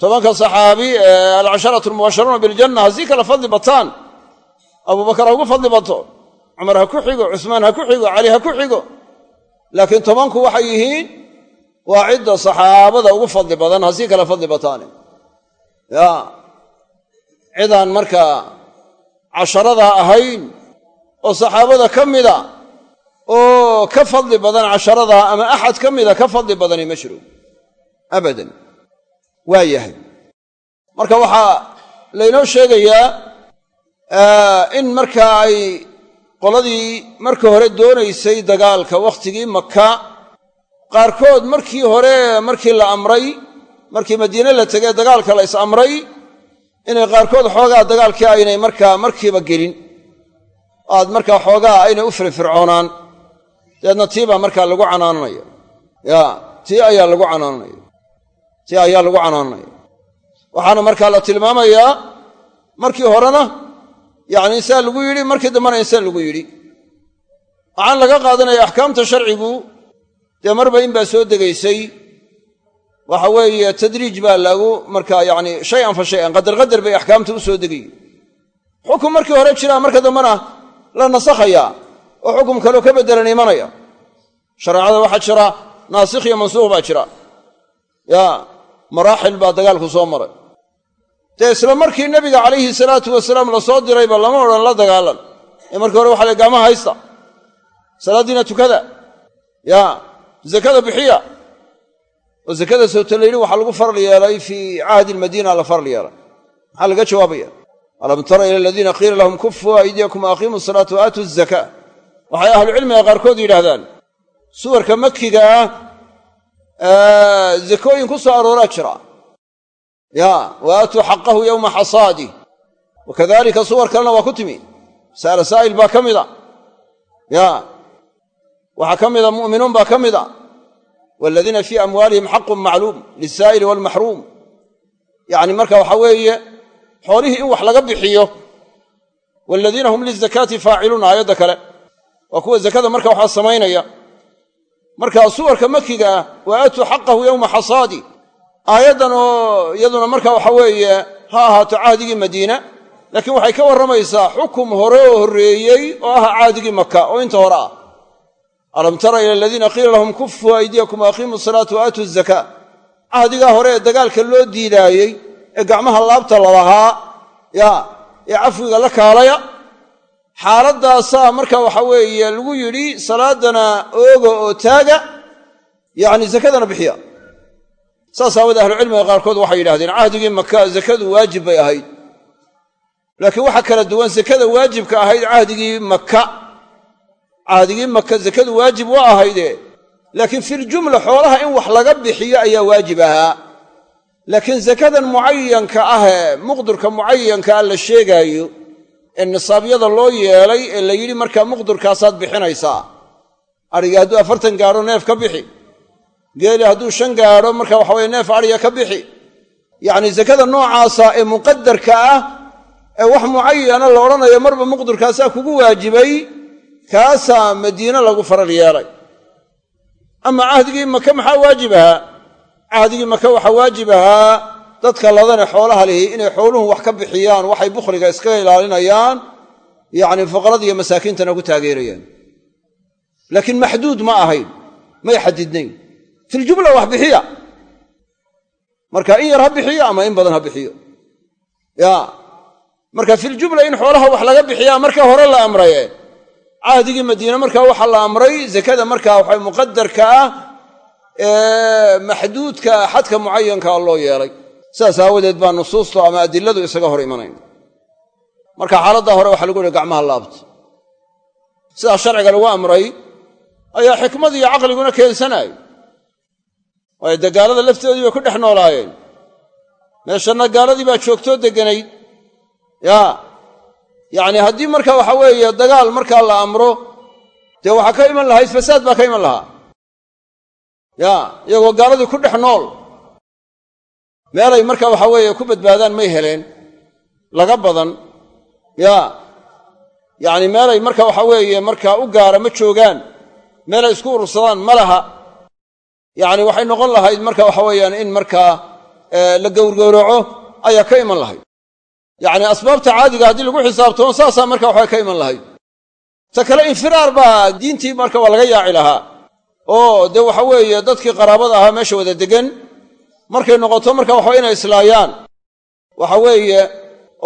S1: tobanka saxaabi ee alcasharatu almubasharuuna biljanna hasii kala fadli bataan abubakar cumar ha ku xigo cusmaan ha ku xigo cali ha ku xigo. Laakiin tobanku waxay yihiin waa cidda saxaabada ugu fadli badan hasii kala fadli bataane ya cidaan markaa casharadaa ahayn oo saxaabada ka mida oo ka fadli badan casharadaa ama axad ka mida ka fadli badani ma jiro. Abadan waa yahay. Marka waxaa laynoo sheegayaa in markaa ay qoladii marka hore doonaysay dagaalka wakhtigii maka qaarkood markii hore markii la amray markii madiine la tegee dagaalka la is amray inay qaarkood xoogaa dagaalkii aynay markaa markiiba gelin. Aad markaa xoogaa aynay u firfircoonaan dabeedna tii baa markaa lagu canaananaya. Ya tii ayaa lagu canaananaya. Tii ayaa lagu canaananaya. Waxaana markaa la tilmaamayaa markii horena yacni insaan lagu yidhi markii dambena insaan lagu yidhi. Waxaan laga qaadanaya axkaamta sharcigu dee marba in baa soo degaysay. Waxa weeye tadriij baa lagu markaa yacni shay-an fa shay-an qadar qadar bay axkaamta u soo degayiin xukun markii hore jiraa marka dambena la nasakhayaa oo xukum kaleo ka beddelan imanaya. Shareecada waxaa jira naasikh iyo mansuukh baa jira. Ya maraaxil baa dagaalku soo maray dee isla markii nebiga calayhi salaatu wasalaam la soo dirayba lama odhan la dagaalan. Ee markii hore waxa la haysta. Salaaddiina tukada. Ya zakada bixiya. Oo zakada soota la yidhi waxaa lagu faral yeelay fii cahdi almadiina la faral yeelay. Maxaa laga jawaabaya. Alam tara ila aladiina qiila lahum kufuu aydiyakum aqiimu salaata wa aatuu zaka waxay ahlucilmiga qaarkood yidhaahdaan suwarka makiga ah zakooyin ku soo arooraa jira ya wa aatuu xaqahu yowma xasaadih wa kadalika suwar kalena waa ku timi sa'ala saa'il baa ka mida ya waxaa ka mida mu'minuun baa ka mida waladiina fii amwaalihim xaqun macluum lisaa'ili waalmaxruum yacni marka waxaa weeye xoolihii in wax laga bixiyo waaladiina hum lizakaati faaciluun aayadda kale. Waa kuwa zakada marka waxaa samaynaya. Marka suwarka makiga ah wa xaqahu yowma xasaadi aayaddan oo iyaduna marka waxa weeye ha ahaato cahdigii madiina laakiin waxay ka warramaysaa xukum hore oo horreeyey oo ah cahdigii maka oo inta hore ah. Alam tara ila aladiina qiila lahum kufuu aydiyakum aqiimu salaata wa aatuu zakaa cahdigaa hore ee dagaalka loo diidaayey ee gacmaha laabta lalahaa ya ee cafwiga la kaalaya xaaladdaasaa marka waxa weeye lagu yidhi salaadana ooga oo taaga yacni zakadana bixiya saas aawoodee ahlucilmiga qaarkood waxay yidhahdeen cahdigii maka zakadu waajib bay ahayd. Laakiin waxaa kala duwan zakada waajibka ahayd cahdigii maka cahdigii maka zakadu waajib waa ahayde laakiin filjumla xoolaha in wax laga bixiyo ayaa waajib ahaa. Laakiin zakadan mucayanka ahee muqdurka mucayanka ah la sheegaayo ee nisaabyada loo yeelay ee la yidhi markaa muqdurkaasaad bixinaysaa. Adhigii hadduu afartan gaadho neef ka bixi geeli hadduu shan gaadho marka waxa weye neef adhiga ka bixi. Yacni zakada noocaasa ee muqadarka ah ee wax mucayana la odhanayo marba muqdurkaasaa kugu waajibay kaasaa madiine lagu faral yeelay. Ama cahdigii maka maxaa waajib ahaa? Cahdigii maka waxaa waajib ahaa dadka ladane xoolaha lihi inay xooluhu wax ka bixiyaan waxay bukhliga iskaga ilaalinayaan yacni fuqarada iyo masaakiintana ku taageerayaan. Laakiin maxduud ma ahayn may xadidnayn filjumla wax bixiya. Marka in yar ha bixiyo ama in badan ha bixiyo. Ya. Marka filjumla in xoolaha wax laga bixiyaa marka hore la amraye cahdigii madiine markaa waxaa la amray zakada markaa waxa muqadarka ah maxduudka xadka mucayankaa loo yeelay. Sidaas aawadeed baa nusuustu ama adiladu isaga hor imanayn marka xaaladdaa hore waxaa lagu yihi gacmaha laabta. Sidaa sharciga lagu amray ayaa xikmad iyo caqliguna keensanayo waayo dee gaalada laftoodii bay ku dhex noolaayeen. Meeshanna gaaladii baa joogtoo degganayd. Yaa yacni haddii marka waxa weeye dagaal markaa la amro dee waxaa ka iman lahayd fasaad baa ka iman lahaa. Ya iyagoo gaaladii ku dhex nool. Meelay marka waxa weeye ku badbaadaan may heleen. Laga badan. Ya yacni meelay marka waxa weeye markaa u gaara ma joogaan. Meelay isku urursadaan ma laha yacni waxay noqon lahayd marka waxa weeyaan in markaa la gowrgowraco ayaa ka iman lahayd. Yacni asbaabta caadiga haddii lagu xisaabtamo saasaa marka waxaa ka iman lahayd. Ta kale infiraar baa diintii marka waa laga yaaci lahaa. Oo dee waxa weeye dadkii qaraabada ahaa meesha wada degan markay noqoto marka waxa inay islaayaan. Waxa weeye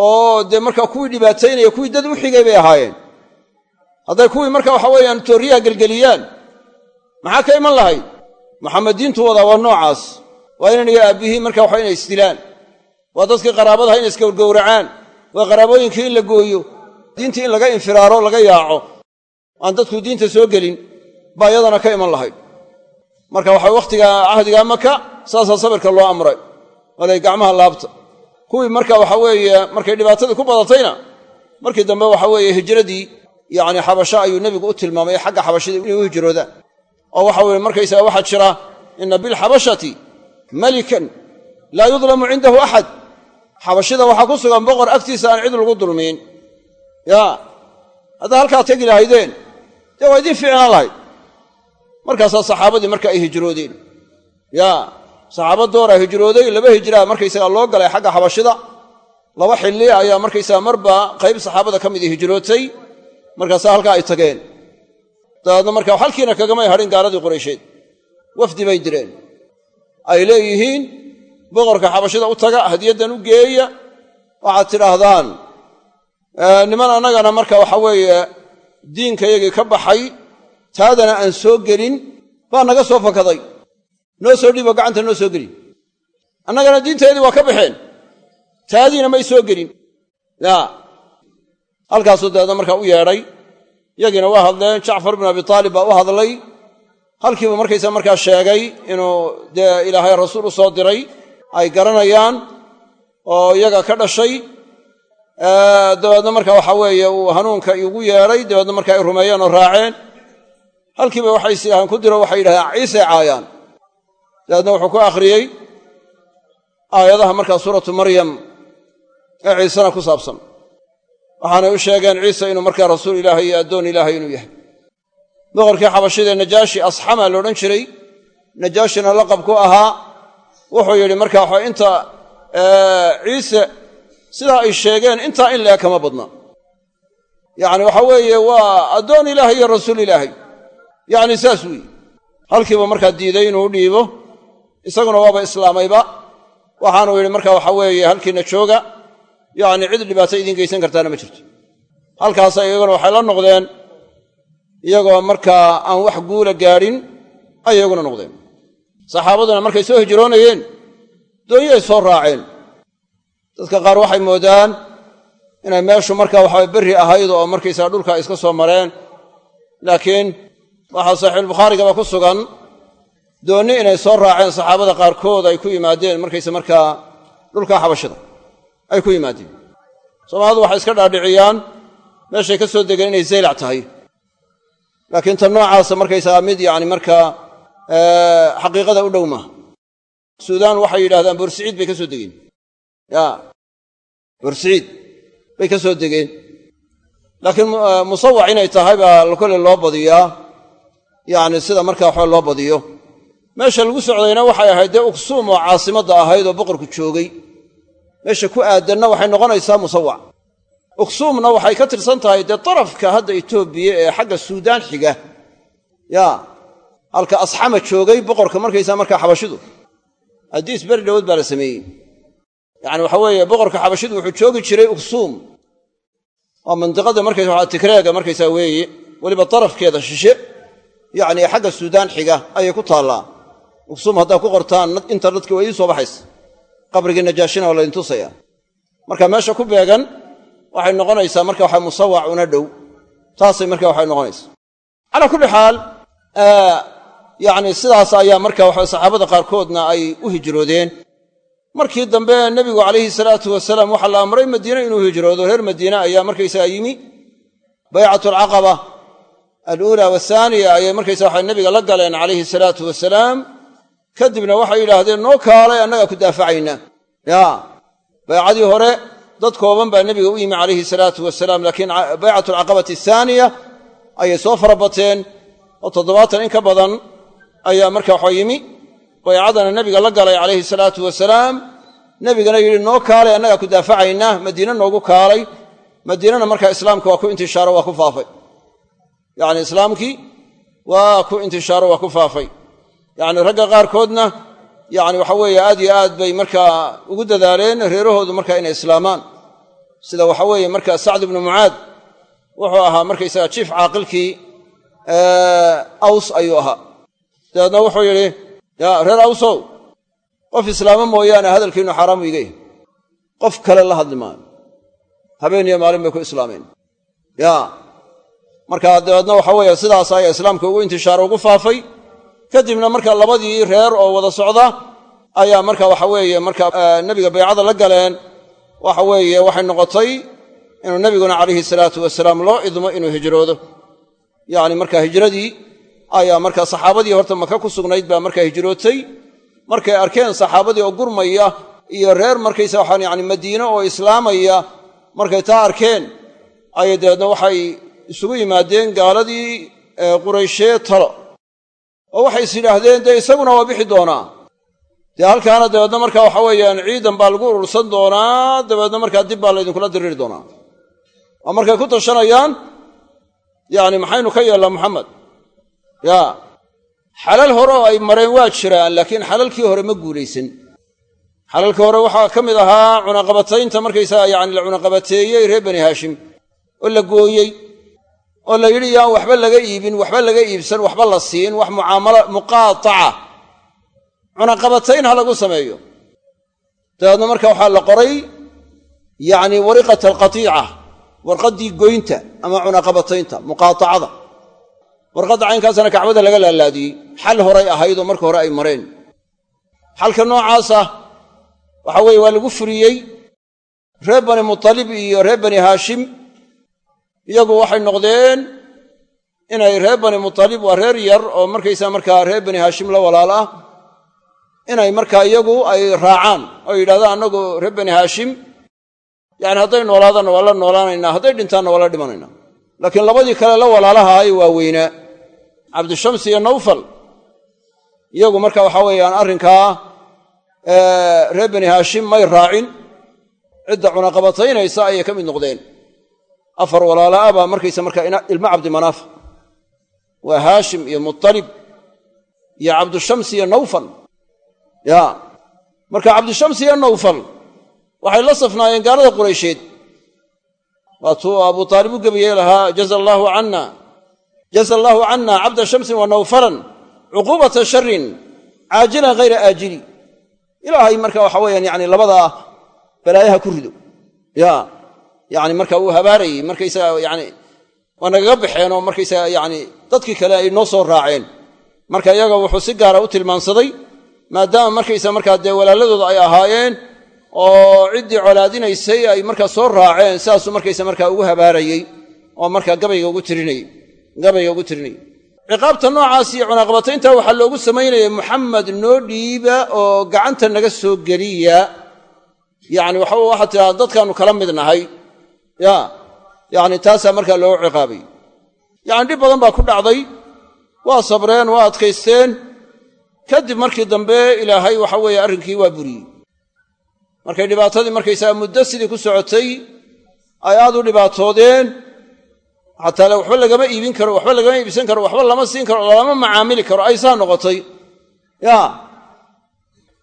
S1: oo dee marka kuwii dhibaataynaya kuwii dad u xigay bay ahaayeen. Hadday kuwii marka waxa weeyaan tooriyaha gelgeliyaan maxaa ka iman lahayd maxamed diintu wadaa waa noocaas. Waa inan iyo aabbihii marka waxa inay isdilaan waa dadkii qaraabadaha inay iskagowracaan waa qaraabooyinkii in la gooyo. Diintii in laga infiraaro laga yaaco. Aan dadku diinta soo gelin baa iyadana ka iman lahayd. Marka waxa wakhtiga cahdigaa maka saasaa sabirka loo amray. Walay gacmaha laabta. Kuwii marka waxa weeye markay dhibaatadii ku badatayna markii dambe waxa weeye hijradii yacni xabasho ayuu nebigu u tilmaamay xagga xabashada inay u hijroodaan oo waxa weye markaysaga waxaa jira ina bilxabashati malikan laa yudlamu cindahu axad xabashida waxaa ku sugan boqor agtiisa aan cid lagu dulmiin. Ya haddaa halkaa tegi lahaydeen dee waa idiin fiicnaan lahayd. Markaasaa saxaabadii marka ay hijroodeen. Ya saxaaba dooraa hijrooday laba hijraa markaysaga loo galay xagga xabashida. Laba xilli ayaa markaysaga marba qayb saxaabada ka midii hijrootay. Markaasaa halkaa ay tageen dabeedna markaa halkiina kagamay hadhin gaaladii quraysheed. Wafdi bay direen. Ay leeyihiin boqorka xabashida u taga hadiyaddan u geeya waxaad tidhaahdaan niman annagana marka waxa weeye diinkayagii ka baxay taadana aan soo gelin baa naga soo fakaday. Noo soo dhiibo gacanta noo soo gelin annagana diinteedii waa ka baxeen. Taadiina may soo gelin. Ya halkaasuu dabeedna markaa u yeedhay yagiina waa hadleen jacfar binu abi taalib baa u hadlay. Halkiibu markaysa markaa sheegay inuu dee ilaahay rasuul u soo diray ay garanayaan oo iyaga ka dhashay. Dabeedna marka waxa weeye uu hanuunka igu yeedhay dabeedna marka ay rumeeyeen oo raaceen. Halkiiba waxay siahaan ku diro waxay yidhahdeen ciisay caayaan. Dabeedna wuxuu ku akhriyey aayadaha markaa suuratu maryam ee ciisena ku saabsan waxaanay u sheegeen ciise inuu markaa rasuul ilaahay iyo addoon ilaahay inuu yahay. Boqorkii xabashidee najaashi asxama loodhan jiray. Najaashina laqab ku ahaa. Wuxuu yidhi markaa inta ciise sidaa ay sheegeen intaa in leeg kama badna. Yacni waxa weeye waa addoon ilaahay iyo rasuul ilaahay. Yacni saas weeye. Halkiiba markaa diiday inuu u dhiibo. Isaguna waaba islaamayba waxaanuu yidhi marka waxa weeye halkiina jooga yacni cid dhibaato idiin geysan kartaana ma jirto. Halkaasa iyaguna waxay la noqdeen iyagoo markaa aan wax guula gaadhin ay iyaguna noqdeen. Saxaabaduna markay soo hijroonayeen doonyay soo raaceen. Dadka qaar waxay moodaan inay meeshu markaa waxaa berri ahayd oo markaysaga dhulka iska soo mareen. Laakiin waxaa saxiixulbukhaarigaba ku sugan doonni inay soo raaceen saxaabada qaarkood ay ku yimaadeen markayse markaa dhulka xabashida ay ku yimaadeen. Soomaalidu waxay iska dhaadhiciyaan meeshay ka soo degeen inay zaylac tahay. Laakiin tan noocaasa markaysagaa mid yacni markaa xaqiiqada u dhow maaha suudaan waxay yidhahdaan borsiciid bay ka soo degeen. Ya borsiciid bay ka soo degeen. Laakiin musawac inay tahay baa kolle loo badiyaa yacni sida markaa waxba loo badiyo. Meesha lagu socdayna waxay ahayd dee uksuum oo caasimadda ahayd oo boqorku joogay meesha ku aadanna waxay noqonaysaa musawac. Uksuumna waxay ka tirsan tahay dee darafka hadda etoobiya ee xagga suudaan xiga. Ya halka asxama joogay boqorka markaysaa markaa xabashidu. Haddiis beri dhawood baa la sameeyey. Yacani waxa weeye boqorka xabashidu wuxuu joogi jiray uksuum waa mandiqada markaysa waa tigreega markaysaa weeye weliba darafkeeda shishe yacni xagga suudaan xiga ayay ku taallaa. Uksuum haddaa ku qortaan internetki waa idiin soo baxaysa qabrigii najaashina waa laydin tusaya. Marka meesha ku beegan waxay noqonaysaa marka waxa musawac una dhow. Taasay marka waxay noqonaysaa. Calaa kulli xaal yacni sidaas ayaa marka waxa saxaabada qaarkoodna ay u hijroodeen. Markii dambe nebigu calayhi salaatu wasalaam waxaa la amray madiine inuu hijroodo. Reer madiine ayaa markaysaga yimi. Baycatulcaqaba aluulaa waathaaniya ayay markaysa waxay nebiga la galeen calayhi salaatu wasalaam kadibna waxay yidhaahdeen noo kaalay annagaa ku daafacayna. Ya. Baycadii hore dad kooban baa nebiga u yimi calayhi salaatu wasalaam laakiin baycatu alcaqabati athaaniya ayay soo farabateen oo toddobaatan in ka badan ayaa marka waxa yimi. Baycadana nebiga la galay calayhi salaatu wasalaam nebigana yidhi noo kaalay annagaa ku daafacayna. Madiine noogu kaalay. Madiinana markaa islaamka waa ku intishaaro waa ku faafay. Yacni islaamkii waa ku intishaaro waa ku faafay yacni ragga qaarkoodna yacni waxa weeye aad yo aad bay markaa ugu dadaaleen reerahoodu markaa inay islaamaan. Sida waxa weeye markaa sacd ibnu mucaad wuxuu ahaa markaysaga jiif caaqilkii aws ayuu ahaa. Dabeedna wuxuu yidhi ya reer awsow qof islaamo mooyaane hadalkiinu xaaraamu iga yahy qof kale la hadli maayo. Habeen iyo maalin bay ku islaameen. Ya. Marka dabeedna waxa weeye sidaas ayaa islaamka ugu intishaaro ugu faafay kadibna marka labadii reer oo wada socda ayaa marka waxa weeye marka nebiga baycada la galeen. Waxa weeye waxay noqotay inuu nebiguna calayhi salaatu wasalaam loo idmo inuu hijroodo. Yacni marka hijradii ayaa marka saxaabadii horta maka ku sugnayd baa markaa hijrootay. Markay arkeen saxaabadii oo gurmaya iyo reer markaysa waxaan yani madiine oo islaamaya markay taa arkeen ayay dabeedna waxay isugu yimaadeen gaaladii qurayshee talo oo waxay is yidhaahdeen dee isaguna waa bixi doonaa? Dee halkaana dabeedna marka waxa weeyaan ciidan baa lagu urursan doonaa dabeedna markaa dib baa laydinkula diriri doonaa. Oo markay ku tashanayaan? Yacni maxaynu ka yeellaa maxamed ya xalal hore oo ay mareen waa jiraan laakiin xalalkii hore ma guulaysan xalalkii hore waxaa ka mid ahaa cunaqabataynta markaysaga yani la cunaqabateeyey reer bani haashim oo la gooyey oo la yidhi yaan waxba laga iibin waxba laga iibsan waxba la siin wax mucaamala muqaataca. Cunaqabatayn ha lagu sameeyo. Dabeedna marka waxaa la qoray yacni wariqat alqatiica warqaddii goynta ama cunaqabataynta muqaatacada. Warqadda caynkaasana kacbada laga laalaadiyey. Xal horay ahaydoo marka hore ay mareen. Xalka noocaasa waxa weeye waa lagu furiyey reer bani mutalib iyo reer bani haashim iyagu waxay noqdeen inay reer bani mutalib waa reer yar oo markaysaa markaa reer bani haashim la walaal ah inay markaa iyagu ay raacaan oo yidhahdaan annagu reer bani haashim yacni hadday noolaadaanna waa la noolaanaynaa hadday dhintaanna waa la dhimanaynaa laakiin labadii kale la walaalaha ay waaweynaa cabdishamsi iyo nawfal iyagu marka waxa weeyaan arrinkaa reer bani haashim may raacin cidda cunaqabataynaysa ayay ka mid noqdeen afar walaala baa markaysa markaa ilmo cabdimanaaf waa haashim iyo mutalib iyo cabdishamsi iyo nawfal. Ya marka cabdishamsi iyo nawfal waxay la safnaayeen gaalada quraysheed. Waatuu abu taalib u gebiyey lahaa jaza allaahu canna jaza allaahu canna cabda shamsin wa nawfalan cuquubata sharin caajilan hayra aajili. Ilaahay marka waxa weeyaan yani labadaa balaayaha ku rido. Ya yani marka uu habaarayey markaysaga yani waa nagaga baxeen oo markaysaga yani dadkii kale ay noo soo raaceen. Marka iyaga wuxuu si gaara u tilmaansaday maadaama markaysa markaa dee walaaladooda ay ahaayeen oo ciddii colaadinaysay ay markaa soo raaceen sidaasuu markaysa markaa ugu habaarayey oo markaa gabayga ugu tirinayey ciqaabta noocaas iyo waxaa loogu samaynaya muxamed noo dhiiba oo gacanta naga soo geliya. Yani waxa waxaa tidhahda dadkaannu kala mid nahay ya yani taasaa markaa loogu ciqaabay. Yani dhib badan baa ku dhacday. Waa sabreen waa adkaysteen. Kadib markii dambe ilaahay waxa weeye arrinkii waa buriyey. Markay dhibaatadii markaysaga muddo sidii ku socotay ay aad u dhibaatoodeen xataa waxba lagama iibin karo waxba lagama iibsan karo waxba lama siin karo lama macaamili karo ay saa noqotay. Ya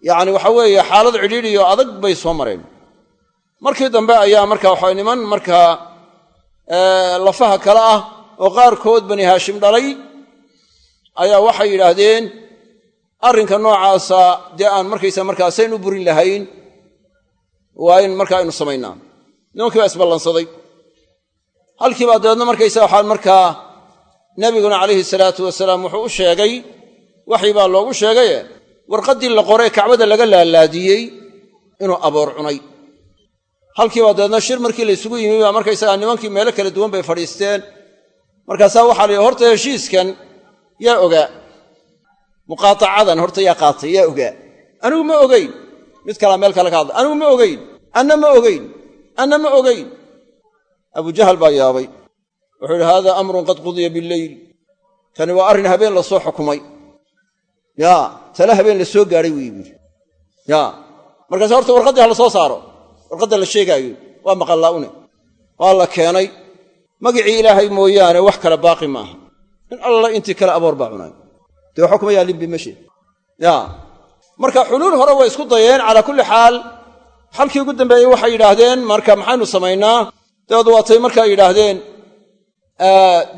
S1: yacni waxa weeye xaalad cidhiidhiyo adag bay soo mareen markii dambe ayaa marka waxa niman markaa lafaha kale ah oo qaarkood bani haashim dhalay ayaa waxay yidhaahdeen arrinka noocaasa dee aan markaysa markaa sayn u burin lahayn waa in markaa aynu samaynaa. Nimankii baa isballansaday. Halkii baa dabeedna markaysa waxaan markaa nebiguna calayhi salaatu wasalaam wuxuu u sheegay waxii baa loogu sheegaye warqaddii la qoree kacbada laga laalaadiyey inuu aboor cunay halkii baa dabeedna shir markii la ysugu yimi baa markaysagaa nimankii meelo kala duwan bay fadhiisteen. Markaasaa waxaa la yidhi horta heshiiskan yaa ogaa. Muqaatacadan horta yaa qaatay yaa ogaa. Anigu ma ogeyn. Mid kalaa meel kale ka hadlay anigu ma ogeyn. Anna ma ogeyn. Anna ma ogeyn. Abujahal baa yaabay. Wuxuu yidhi haadaa amrun qad qudiya billeyl kani waa arrin habeen la soo xukumay. Yaa tale habeen la soo gaadhay weyi buuri yaa. Markaase horta warqaddii ha la soo saaro warqadda la sheegaayo waa maqallaa'une waa la keenay. Magicii ilaahay mooyaane wax kale baaqi maaha. In alla intii kale aboor baa cunay. Dee waxba kuma yaallin bimashe yaa marka xuluul hore way isku dayeen calaa kulli xaal xalkii ugu dambeeyey waxay yidhaahdeen marka maxaynu samaynaa? Dabeed waatay markaa yidhaahdeen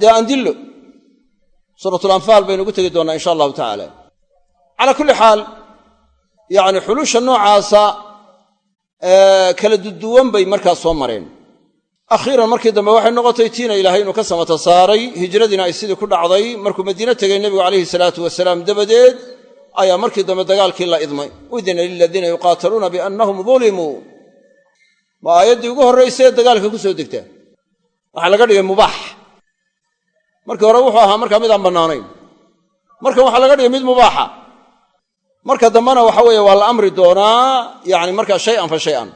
S1: dee andillo suuratulanfaal baynu ugu tegi doonnaa insha allahu tacaala. Calaa kulli xaal yacni xuluusha noocaasa kala duduwan bay markaa soo mareen. Akhiiran markii dambe waxay noqotay tiina ilaahay inuu ka samata saaray. Hijradiina ay sidii ku dhacday. Markuu madiine tegay nebigu calayhi salaatu wasalaam dabadeed ayaa markii dambe dagaalkii la idmay. Udina liladiina yuqaataluuna biannahum dulimuu waa aayaddii ugu horraysee dagaalka ku soo degtaa? Waxaa laga dhigay mubaax markii hore wuxuu ahaa markaa mid aan bannaanayn. Markan waxaa laga dhigay mid mubaaxa marka dambena waxa weeye waa la amri doonaa yacni markaa shay-an fa shay-an.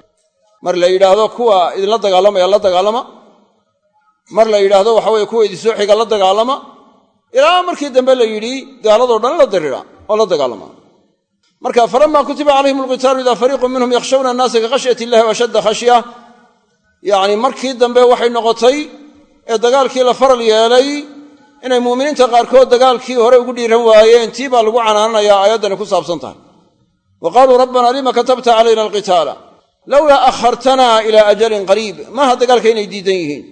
S1: Mar la yidhaahdo kuwa idinla dagaalamaya la dagaalama. Mar la yidhaahdo waxa weye kuwa idin soo xiga la dagaalama. Ilaa markii dambe la yidhi gaaladoo dhan la dirira oo la dagaalama. Marka falamaa kutiba calayhim alqitaalu idaa fariiqun minhum yakhshawna annaasa ka khashyati illahi o ashadda khashya. Yacni markii dambe waxay noqotay ee dagaalkii la faral yeelay inay muuminiinta qaarkood dagaalkii hore ugu dhiiran waayeen tii baa lagu canaananayaa aayaddani ku saabsan tahay wa qaaluu rabbana lima katabta calayna alqitaala? Lowlaa akhartanaa ilaa ajalin qariib. Maaha dagaalka inay diidan yihiin.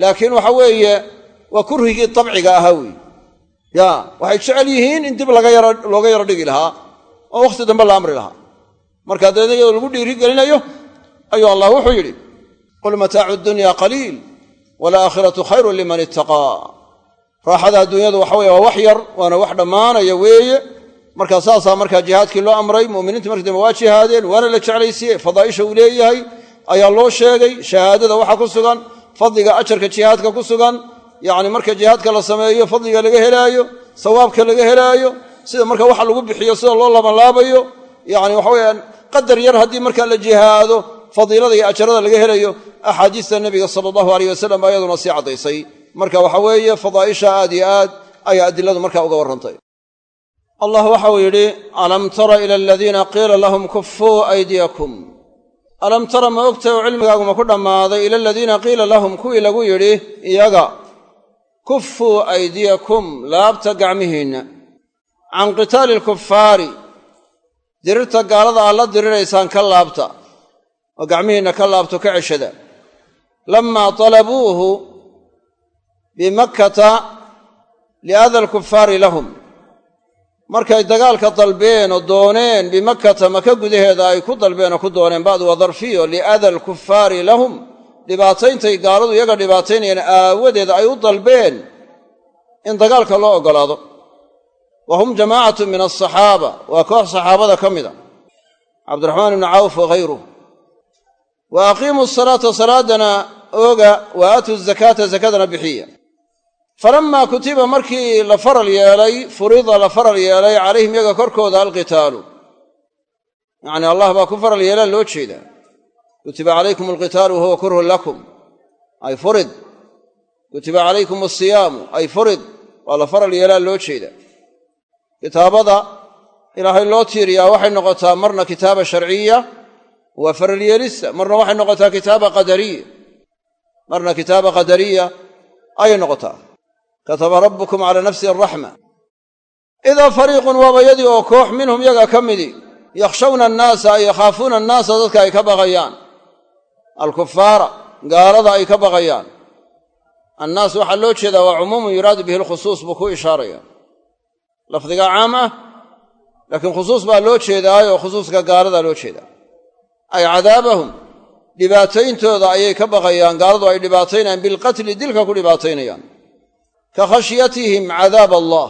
S1: Laakiin waxa weeye waa kurhigii dabciga ahaa weeye. Ya waxay jecel yihiin in dib looga yaro dhigi lahaa oo wakhti dambe la amri lahaa. Marka dabeedna iyadoo lagu dhiiri gelinayo ayuu allah wuxuu yidhi qul mataacu dunya qaliil walaakhiratu khayrun liman ittaqaa raaxada adduunyadu waxa weye waa wax yar waana wax dhammaanaya weeye. Markaa saasaa markaa jihaadkii loo amray muminiintu markii dambe waa jihaadeen waana la jeclaysiiyey fadaa'isha uu leeyahay ayaa loo sheegay shahaadada waxa ku sugan fadliga ajarka jihaadka ku sugan yacni marka jihaadka la sameeyo fadliga laga helaayo sawaabka laga helaayo sida marka waxa lagu bixiyo sida loo labanlaabayo yacni waxa weyaan qadar yar haddii marka la jihaado fadiilada iyo ajarada laga helayo axaadiista nebiga sala allahu aleyh wasalam baa iyaduna sii caddaysay marka waxa weeye fadaa'isha aad iyo aad ayaa adiladu markaa uga warrantay. Allah waxau yidhi alam tara ila aladiina qiila lahum kuffuu aydiyakum. Alam tara ma ogtahay oo cilmigaagu ma ku dhammaaday ila aladiina qiila lahum kuwii lagu yidhi iyaga kuffuu aydiyakum laabta gacmihiinna can qitaali alkufaari dirirta gaalada aad la diriraysaan ka laabta oo gacmihiinna ka laabto ka ceshada. Lammaa talabuuhu bimakkata liada alkufaari lahum. Markay dagaalka dalbeen oo dooneen bimakkata maka gudaheeda ay ku dalbeen oo ku dooneen ba'du waa darfiyo liada alkufaari lahum. Dhibaatayntay gaaladu iyaga dhibaataynayeen aawadeed ay u dalbeen in dagaalka loo oggolaado wa hum jamaacatu min asaxaaba waa koox saxaabada ka mida. Cabdiraxmaan ibnu cawf wahayruh wa aqiimuu salaata salaadana ooga wa aatuu zakaata zakadana bixiya falammaa kutiba markii la faral yeelay furida la faral yeelay calayhim yaga korkooda alqitaalu. Yacni allah baa ku faral yeelaan loo jeedaa kutiba calaykum alqitaalu wahuwa kurhun lakum. Ay furid. Kutiba calaykum asiyaamu ay furid. Waa la faral yeelaan loo jeedaa kitaabada ilaahay loo tiiriyaa waxay noqotaa marna kitaaba sharciya waa faral yeelista marna waxay noqotaa kitaaba qadariya. Marna kitaaba qadariya ayay noqotaa kataba rabbukum calaa nafsi araxma idaa fariiqun waaba yadii oo koox minhum yaga ka midi yakhshawna annaasa ay yakhaafuuna annaasa dadka ay ka baqayaan alkufaara gaalada ay ka baqayaan annaas waxaa loo jeedaa waa cumuumun yuraadu bihi alkhusuus buu ku ishaaraya lafdiga caam ah laakiin khusuus baa loo jeedaayo khusuuska gaaladaa loo jeedaa ay cadaabahum dhibaatayntooda ayay ka baqayaan gaaladu ay dhibaataynayaan bilqatli dilka ku dhibaataynayaan ka khashyatihim cadaab allah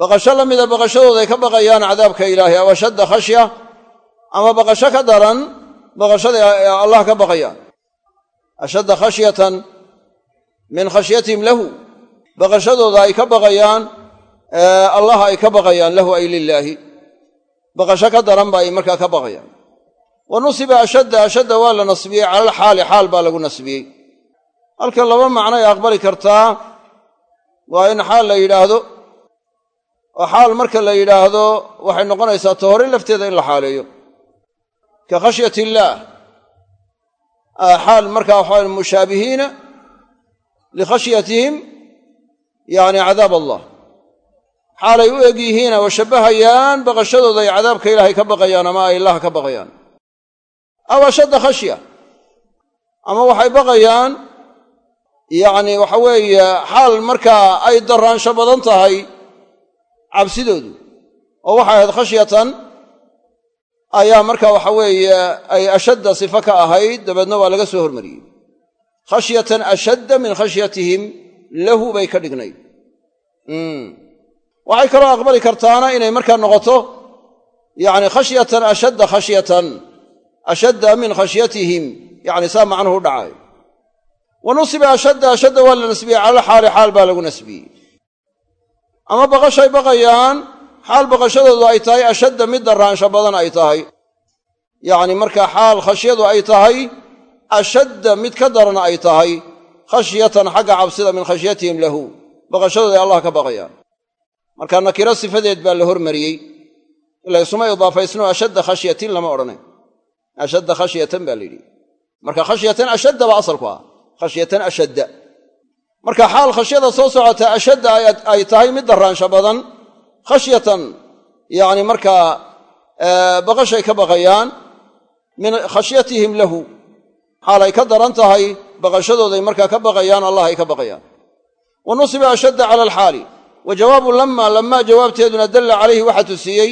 S1: baqasho la mida baqashadooday ka baqayaan cadaabka ilaahay aw ashadda khashya ama baqasho ka daran baqashada allah ka baqayaan ashadda khashyatan min khashyatihim lahu baqashadooda ay ka baqayaan allah ay ka baqayaan lahu ay lilaahi baqasho ka daran ba ay markaa ka baqayaan wa nusiba ashadda ashadda waa la nasbiyey cala alxaali xaal baa lagu nasbiyey halkan laba macnoay aqbali kartaa waa in xaal la yidhaahdo. Oo xaal marka la yidhaahdo waxay noqonaysaa ta hore lafteeda in la xaaleeyo. Ka khashyat illaah xaal markaa waxaa mushaabihiina likhashyatihim yacni cadaab allah. Xaalay u eg yihiin oo shabbahayaan baqashadooda ay cadaabka ilaahay ka baqayaan ama ay ilaah ka baqayaan. Aw ashadda khashya. Ama waxay baqayaan yacni waxa weeye xaal markaa ay daraansho badan tahay cabsidoodu oo waxay ahayd khashyatan ayaa marka waxa weeye ay ashadda sifo ka ahayd dabeedna waa laga soo hormariyey. Khashyatan ashadda min khashyatihim lahu bay ka dhignayd. Waxay kaloo aqbali kartaana inay markaa noqoto yacni khashyatan ashadda khashyatan ashadda min khashyatihim yacni saa macnuhu u dhacay wa nusiba ashadda ashadda waa la nasbiyey cala xaali xaal baa lagu nasbiyey. Ama baqashay baqayaan xaal baqashadoodu ay tahay ashadda mid daraansho badan ay tahay. Yacni markaa xaal khashyadu ay tahay ashadda mid ka darana ay tahay khashyatan xagga cabsida min khashyatihim lahu. Baqashadooda ay allah ka baqayaan. Marka nakiro sifadeed baa la hormariyey. Ila isuma idaafaysno ashadda khashyatin lama odhanay ashadda khashyatan baa la yidhi. Marka khashyatan ashadda baa asalku ah khashyatan ashadda. Marka xaal khashyada soo socota ashadda ay tahay mid daraansho badan. Khashyatan yacni markaa baqashay ka baqayaan min khashyatihim lahu. Xaal ay ka daran tahay baqashadooday markaa ka baqayaan allah ay ka baqayaan. Wa nusiba ashadda cala alxaali. Wa jawaabu lamma lammaa jawaabteeduna dalla calayhi waxaa tusiyey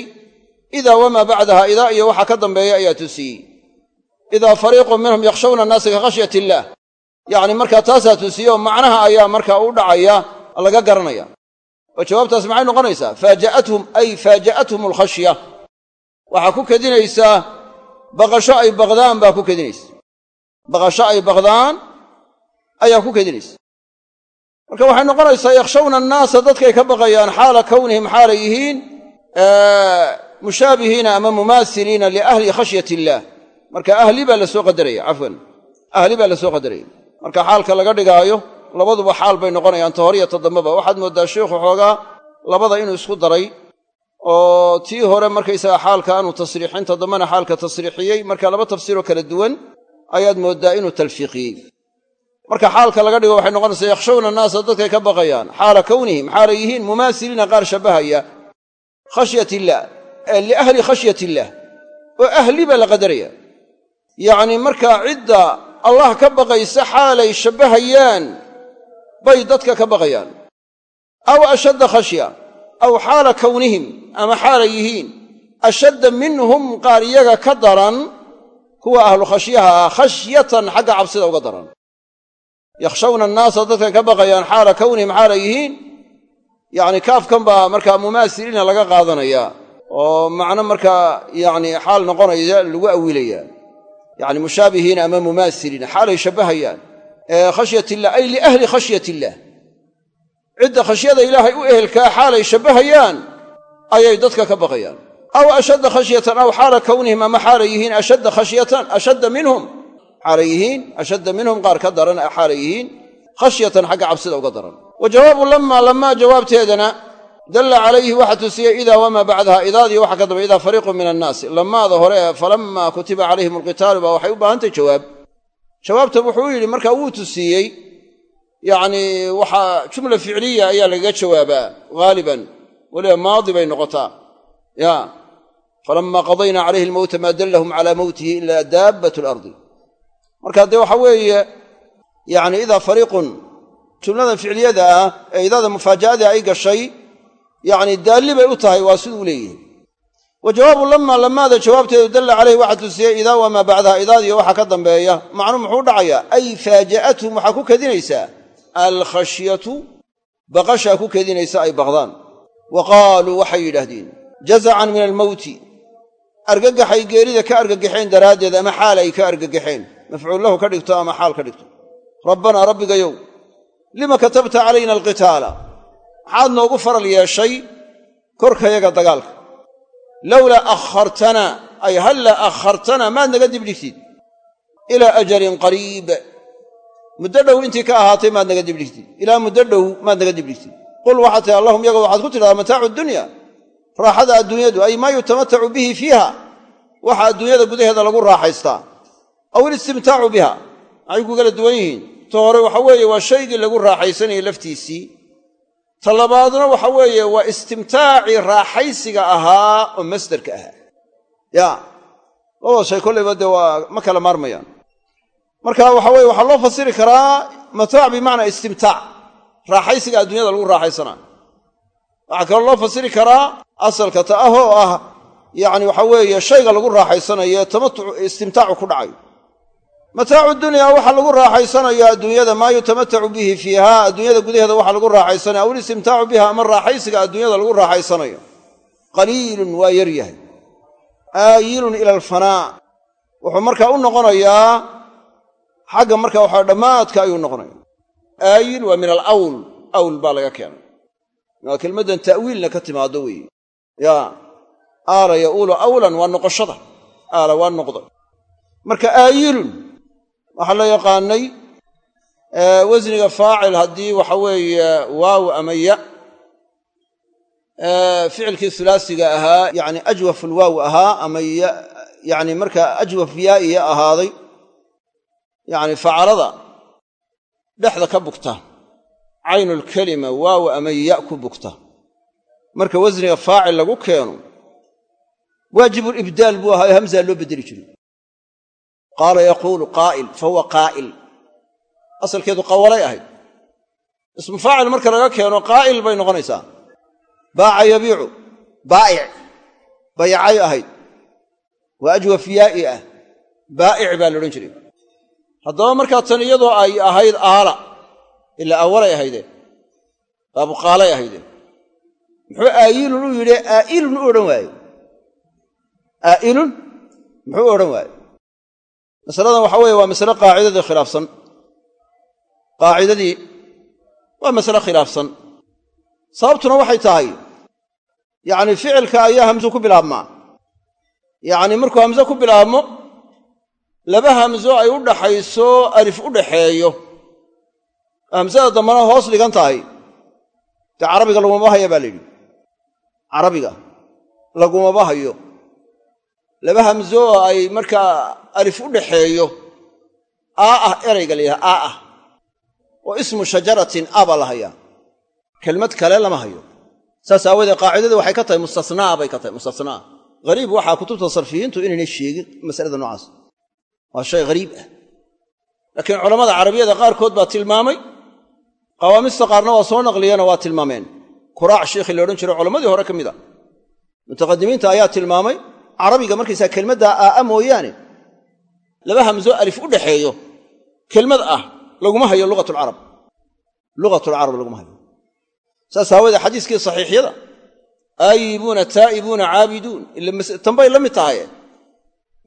S1: idaa wamaa bacdaha idaa iyo waxa ka dambeeya ayaa tusiyey. Idaa fariiqun minhum yakhshawna annaasa ka khashyati illaah yacni markaa taasaa tusiyey oo macnaha ayaa markaa u dhacaya laga garanaya. Oo jawaabtaas maxay noqonaysaa? Faaja'athum ay faaja'athum alkhashya. Waxaa ku kedinaysaa baqasho ay baqdaan baa ku kedinaysa. Baqasho ay baqdaan ayaa ku kedinaysa. Marka waxay noqonaysaa yakhshawna annaasa dadkay ka baqayaan xaala kownihim xaalay yihiin mushaabihiina ama mumaasiliina liahli khashyati illaah marka ahli baa la soo qadaraya cafwan. Ahli baa la soo qadaraya marka xaalka laga dhigaayo labaduba xaal bay noqonayaan ta hor iyo ta dambeba waxaad mooddaa sheikhu xoogaa labada inuu isku daray oo tii hore markaysaga xaalka aanu tasriixin ta dambena xaalka tasriixiyey marka laba tafsiiroo kala duwan ayaad mooddaa inuu talfiiqiyey. Marka xaalka laga dhigo waxay noqonaysaa yakhshawna annaasa dadkay ka baqayaan. Xaala kownihim xaalay yihiin mumaasiliina qaar shabbahaya khashyat illaah liahli khashyat illaah oo ahli baa la qadaraya. Yacni markaa cidda allah ka baqaysa xaalay shabbahayaan bay dadka ka baqayaan. Aw ashadda khashya aw xaala kownihim ama xaalay yihiin. Ashadda minhum qaar iyaga ka daran kuwa ahlu khashyaha ah khashyatan xagga cabsida uga daran. Yakhshawna annaasa dadka ka baqayaan xaala kownihim xaalay yihiin. Yacni kaafkan baa markaa mumaasiliina laga qaadanaya oo macno markaa yacni xaal noqonaya lagu awilaya yacni mushaabihiina ama mumaasiliina xaalay shabbahayaan khashyat illah ay liahli khashyat illaah cidda khashyada ilaahay u ehelkaa xaalay shabbahayaan ayay dadka ka baqayaan aw ashadda khashyatan aw xaala kownihim ama xaalay yihiin ashadda khashyatan ashadda minhum xaalay yihiin ashadda minhum qaar ka daran xaalay yihiin khashyatan xagga cabsida uga dalla calayhi waxa tusiyey idaa wamaa bacdaha idaadii waxa ka damba idaa fariiqun min annaasi lamaada hore ee falammaa kutiba calayhim alqitaalu baa waxay u baahantay jawaab. Jawaabtan wuxuu yidhi markaa wuu tusiiyey yacni waxaa jumla ficliya ayaa lagaga jawaabaa haaliban weliba maadi bay noqotaa. Ya. Falammaa qadaynaa calayhi almowta maa dallahum calaa mowtihi ilaa daabbat alardi marka dee waxa weeye yacni idaa fariiqun jumladan ficliyada ah ay gashay yacni daalli bay u tahay waa siduu leeyihi wa jawaabu lammaa lamaada jawaabteedu dalla calayhi waxaa tusiyey idaa wamaa bacdaha idaadiyo waxa ka dambeeya. Macnuu muxuu dhacayaa ay faaja'athum waxaa ku kedinaysaa. Alkhashyatu baqashaa ku kedinaysa ay baqdaan. Wa qaaluu waxay yidhaahdeen jazacan min almowti argagaxay geerida ka argagaxeen daraaddeed ama xaal ay ka argagaxeen? Mafcuul lahu ka dhigto ama xaal ka dhigto? Rabbanaa rabbigayow lima katabta calayna alqitaala maxaad noogu faral yeeshay korkayaga dagaalka. Lowlaa akhartana ay halla akhartana maad naga dibdhigtid ilaa ajalin qariib. Muddo dhow intii ka ahaatay maad naga dibdhigtid ilaa muddo dhow maad naga dibdhigtid qul waxaad tihi allahum yaga waxaad ku tidhahdaa mataacu dunya. Raaxada adduunyadu ay maa yutamatacu bihi fiiha. Waxa adduunyada gudaheeda lagu raaxaystaa. Aw ilistimtaacu biha. Maxay ku kala duwan yihiin. Ta hore waxa weeye waa shaygii lagu raaxaysanayay laftiisii ta labaadna waxa weeye waa istimtaacii raaxaysiga ahaa oo masdarka ahaa. Ya labada shay kollayba dee waa ma kala maarmayaan. Marka waxa weye waxaa loo fasiri karaa mataac bimacnaa istimtaac raaxaysiga adduunyada lagu raaxaysanaayo waxaa kaloo loo fasiri karaa asalka ta ah oo ah yacni waxa weeye shayga lagu raaxaysanayo tamatuc istimtaacu ku dhacayo mataacu dunyaa waxa lagu raaxaysanayo adduunyada maa yutamatacu bihi fiiha adduunyada gudaheeda waxa lagu raaxaysanayo aw ilistimtaacu biha ama raaxaysiga adduunyada lagu raaxaysanayo. Qaliilun waa yar yahay. Aayilun ila alfanaa. Wuxuu markaa u noqonayaa xagga marka waxaa dhammaadka ayuu noqonaya aayil waa min alawl. Awl baa laga keenay. Waa kelmaddan ta'wiilna ka timaado weeye. Ya aala yauulu awlan waa noqoshada. Aala waa noqday marka aayilun waxaa la yaqaanay wasniga faacil haddii waxa weeye waaw ama ya ficilkii hulaasiga ahaa yani ajwaf ulwaaw ahaa ama yani markaa ajwaf yaa'iya ahaaday yani facalada dhexda ka bugta caynulkelima waaw ama ya ku bugta. Marka wasniga faacil lagu keeno waajibulibdaal buu ahaa hamzaa loo beddeli jiray qaala yaquulu qaa'il fa huwa qaa'il. Asalkeedu qawalay ahayd. Ismu faacil marka laga keeno qaa'il bay noqonaysaa. Baaca yabiicu baa'ic bayacay ahayd. Waa ajwaf yaa'i ah baa'ic baa la odhan jiray. Haddaba markaa tan iyadoo ay ahayd aala ilaa awalay ahaydeen baabuqaalay ahaydeen muxuu aayilun u yidhi aa'ilun u odhan waaye aa'ilun muxuu u odhan waaye masaladan waxa weeye waa masale qaacidadii khilaafsan. Qaacidadii waa masale khilaafsan. Sababtuna waxay tahay yacni ficilka ayaa hamso ku bilaabmaa yacni markuu hamse ku bilaabmo laba hamso ay u dhaxayso alif u dhaxeeyo. Hamsada dambana hoos dhigan tahay. Dee carabiga lagumaba haya baa la yidhi. Carabiga lagumaba hayo laba hamso ay markaa alif u dhaxeeyo aa ah erayga la yidhaha aa ah. Oo ismu shajaratin a baa la hayaa. Kelmad kale lama hayo. Saas aawoodee qaacidadii waxay ka tahay mustasnaa bay ka tahay mustasnaa hariib waxaa kutubta sarfiyiintu inaynay sheegin masalada noocaas. Waa shay hariib ah. Laakiin culammada carabiyada qaarkood baa tilmaamay. Qawaamista qaarna waa soo naqliyeenoo waa tilmaameen. Kuraac sheikhii la odhan jiro culammadii hore ka mid a. Mutaqadimiinta ayaa tilmaamay carabiga markaysaa kelmaddaa aa'a mooyaane laba hamso alif u dhaxeeyo kelmad ah laguma hayo lugatulcarab lugatulcarab laguma hayo. Saas aawoodee xadiiskii saxiixyada aayibuuna taa'ibuuna caabiduun. Tanbay la mid tahaye.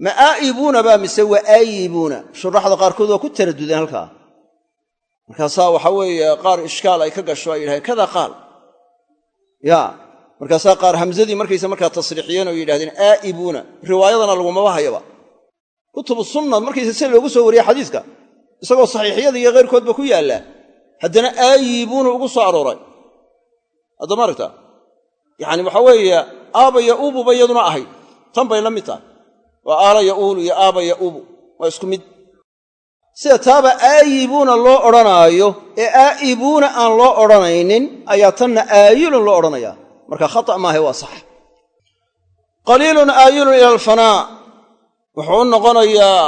S1: Ma aa'ibuuna baa mise waa aayibuuna? Shuraxda qaarkood waa ku taradudeen halkaa. Markaasaa waxaa weeye qaar ishkaal ay ka gasho ay yidhahdeen kada qaal. Ya markaasaa qaar hamzadii markaysa markaa tasriixiyeen oo yidhahdeen aa'ibuuna. Riwaayadana lagumaba hayaba kutubu sunna markaysa si loogu soo wariyey xadiiska isagoo saxiixyada iyo keyrkoodba ku yaallaa. Haddana aayibuuna ugu soo arooray. Haddama aragtaa yacani waxaa weeye aaba ya'uububa iyaduna ahayd. Tan bay la mid tahay. Waa aala ya'uulu iyo aaba ya'uubu waa isku mid. Sida taaba aayibuuna loo odhanaayo ee aa'ibuuna aan loo odhanaynin ayaa tanna aayilun loo odhanayaa marka khata' maahe waa sax. Qaliilun aayilun ila alfanaa. Wuxuu u noqonayaa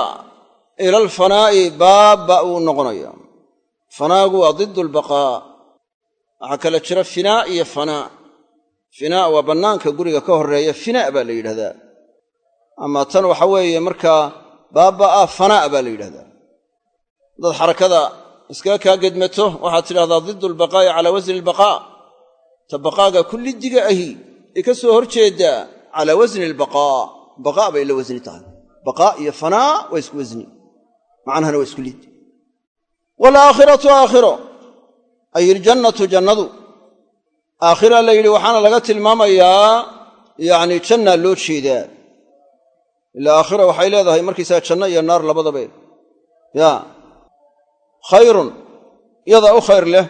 S1: ila alfanaa'i baabba uu noqonayaa. Fanaagu waa did albaqaa waxaa kala jira finaa iyo fanaa. Finaa waa bannaanka guriga ka horreeya finaa baa la yidhahdaa. Ama tan waxa weeye markaa baabba'a fanaa baa la yidhahdaa. Haddaad xarakada iskaga kaa gedmato waxaad tidhahdaa diddu albaqaa'i calaa wasni albaqaa ta baqaaga kullidiga ahi ee ka soo hor jeeddaa calaa wasni albaqaa baqaa bay la wasni tahay. Baqaa iyo fanaa waa isku wasni macnahana waa isku lid. Waalaakhiratu aakhiro. Ay iljannatu jannadu. Aakhira la yidhi waxaana laga tilmaamayaa yacni jannaa loo jeedaa. Ilaa aakhira waxay leedahay markaysaga janno iyo naar labadaba. Ya. Khayrun. Yadaa u khayr leh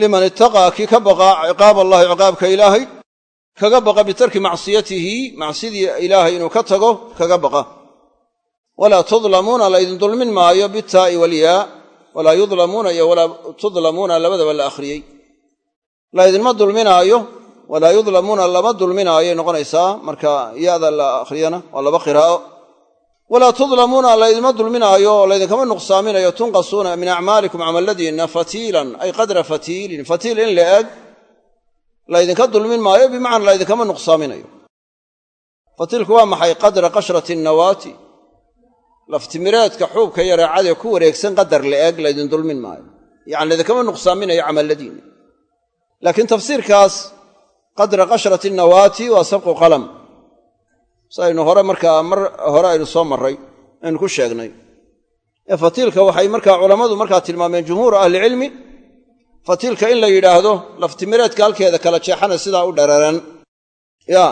S1: liman ittaqaa kii ka baqaa ciqaab allahi ciqaabka ilaahay kaga baqa bitarki macsiyatihi macsidii ilaahay inuu ka tago kaga baqa. Walaa tudlamuuna laydin dulmin maayo bitaa'i walyaa walaa yudlamuuna iyo walaa tudlamuuna labadaba la akhriyey. Laydinma dulminaayo walaa yudlamuuna lama dulminaayoy noqonaysaa marka yaada la akhriyana waa laba qiraa'o walaa tudlamuuna laydinma dulminaayo laydinkama nuqsaaminayo tunqasuuna min acmaalikum camalladiinna fatiilan ay qadra fatiilin. Fatiil in la eg laydinka dulmin maayo bimacnaa laydinkama nuqsaaminayo. Fatiilku waa maxay qadra qashrati nawaati? Laftimireedka xuubka yareecadee ku wareegsan qadar la eg laydin dulmin maayo. Yacni laydinkama nuqsaaminayo camalladiinna laakiin tafsiirkaas qadra qashrati nawaati waa sabqu qalam si hore markaa mar hore aynu soo marray aynu ku sheegnay. Ee fatiilka waxay markaa culammadu markaa tilmaameen jumhuuru ahlicilmi fatiilka in la yidhaahdo laftimireedka halkeeda kala jeexana sidaa u dhararan ya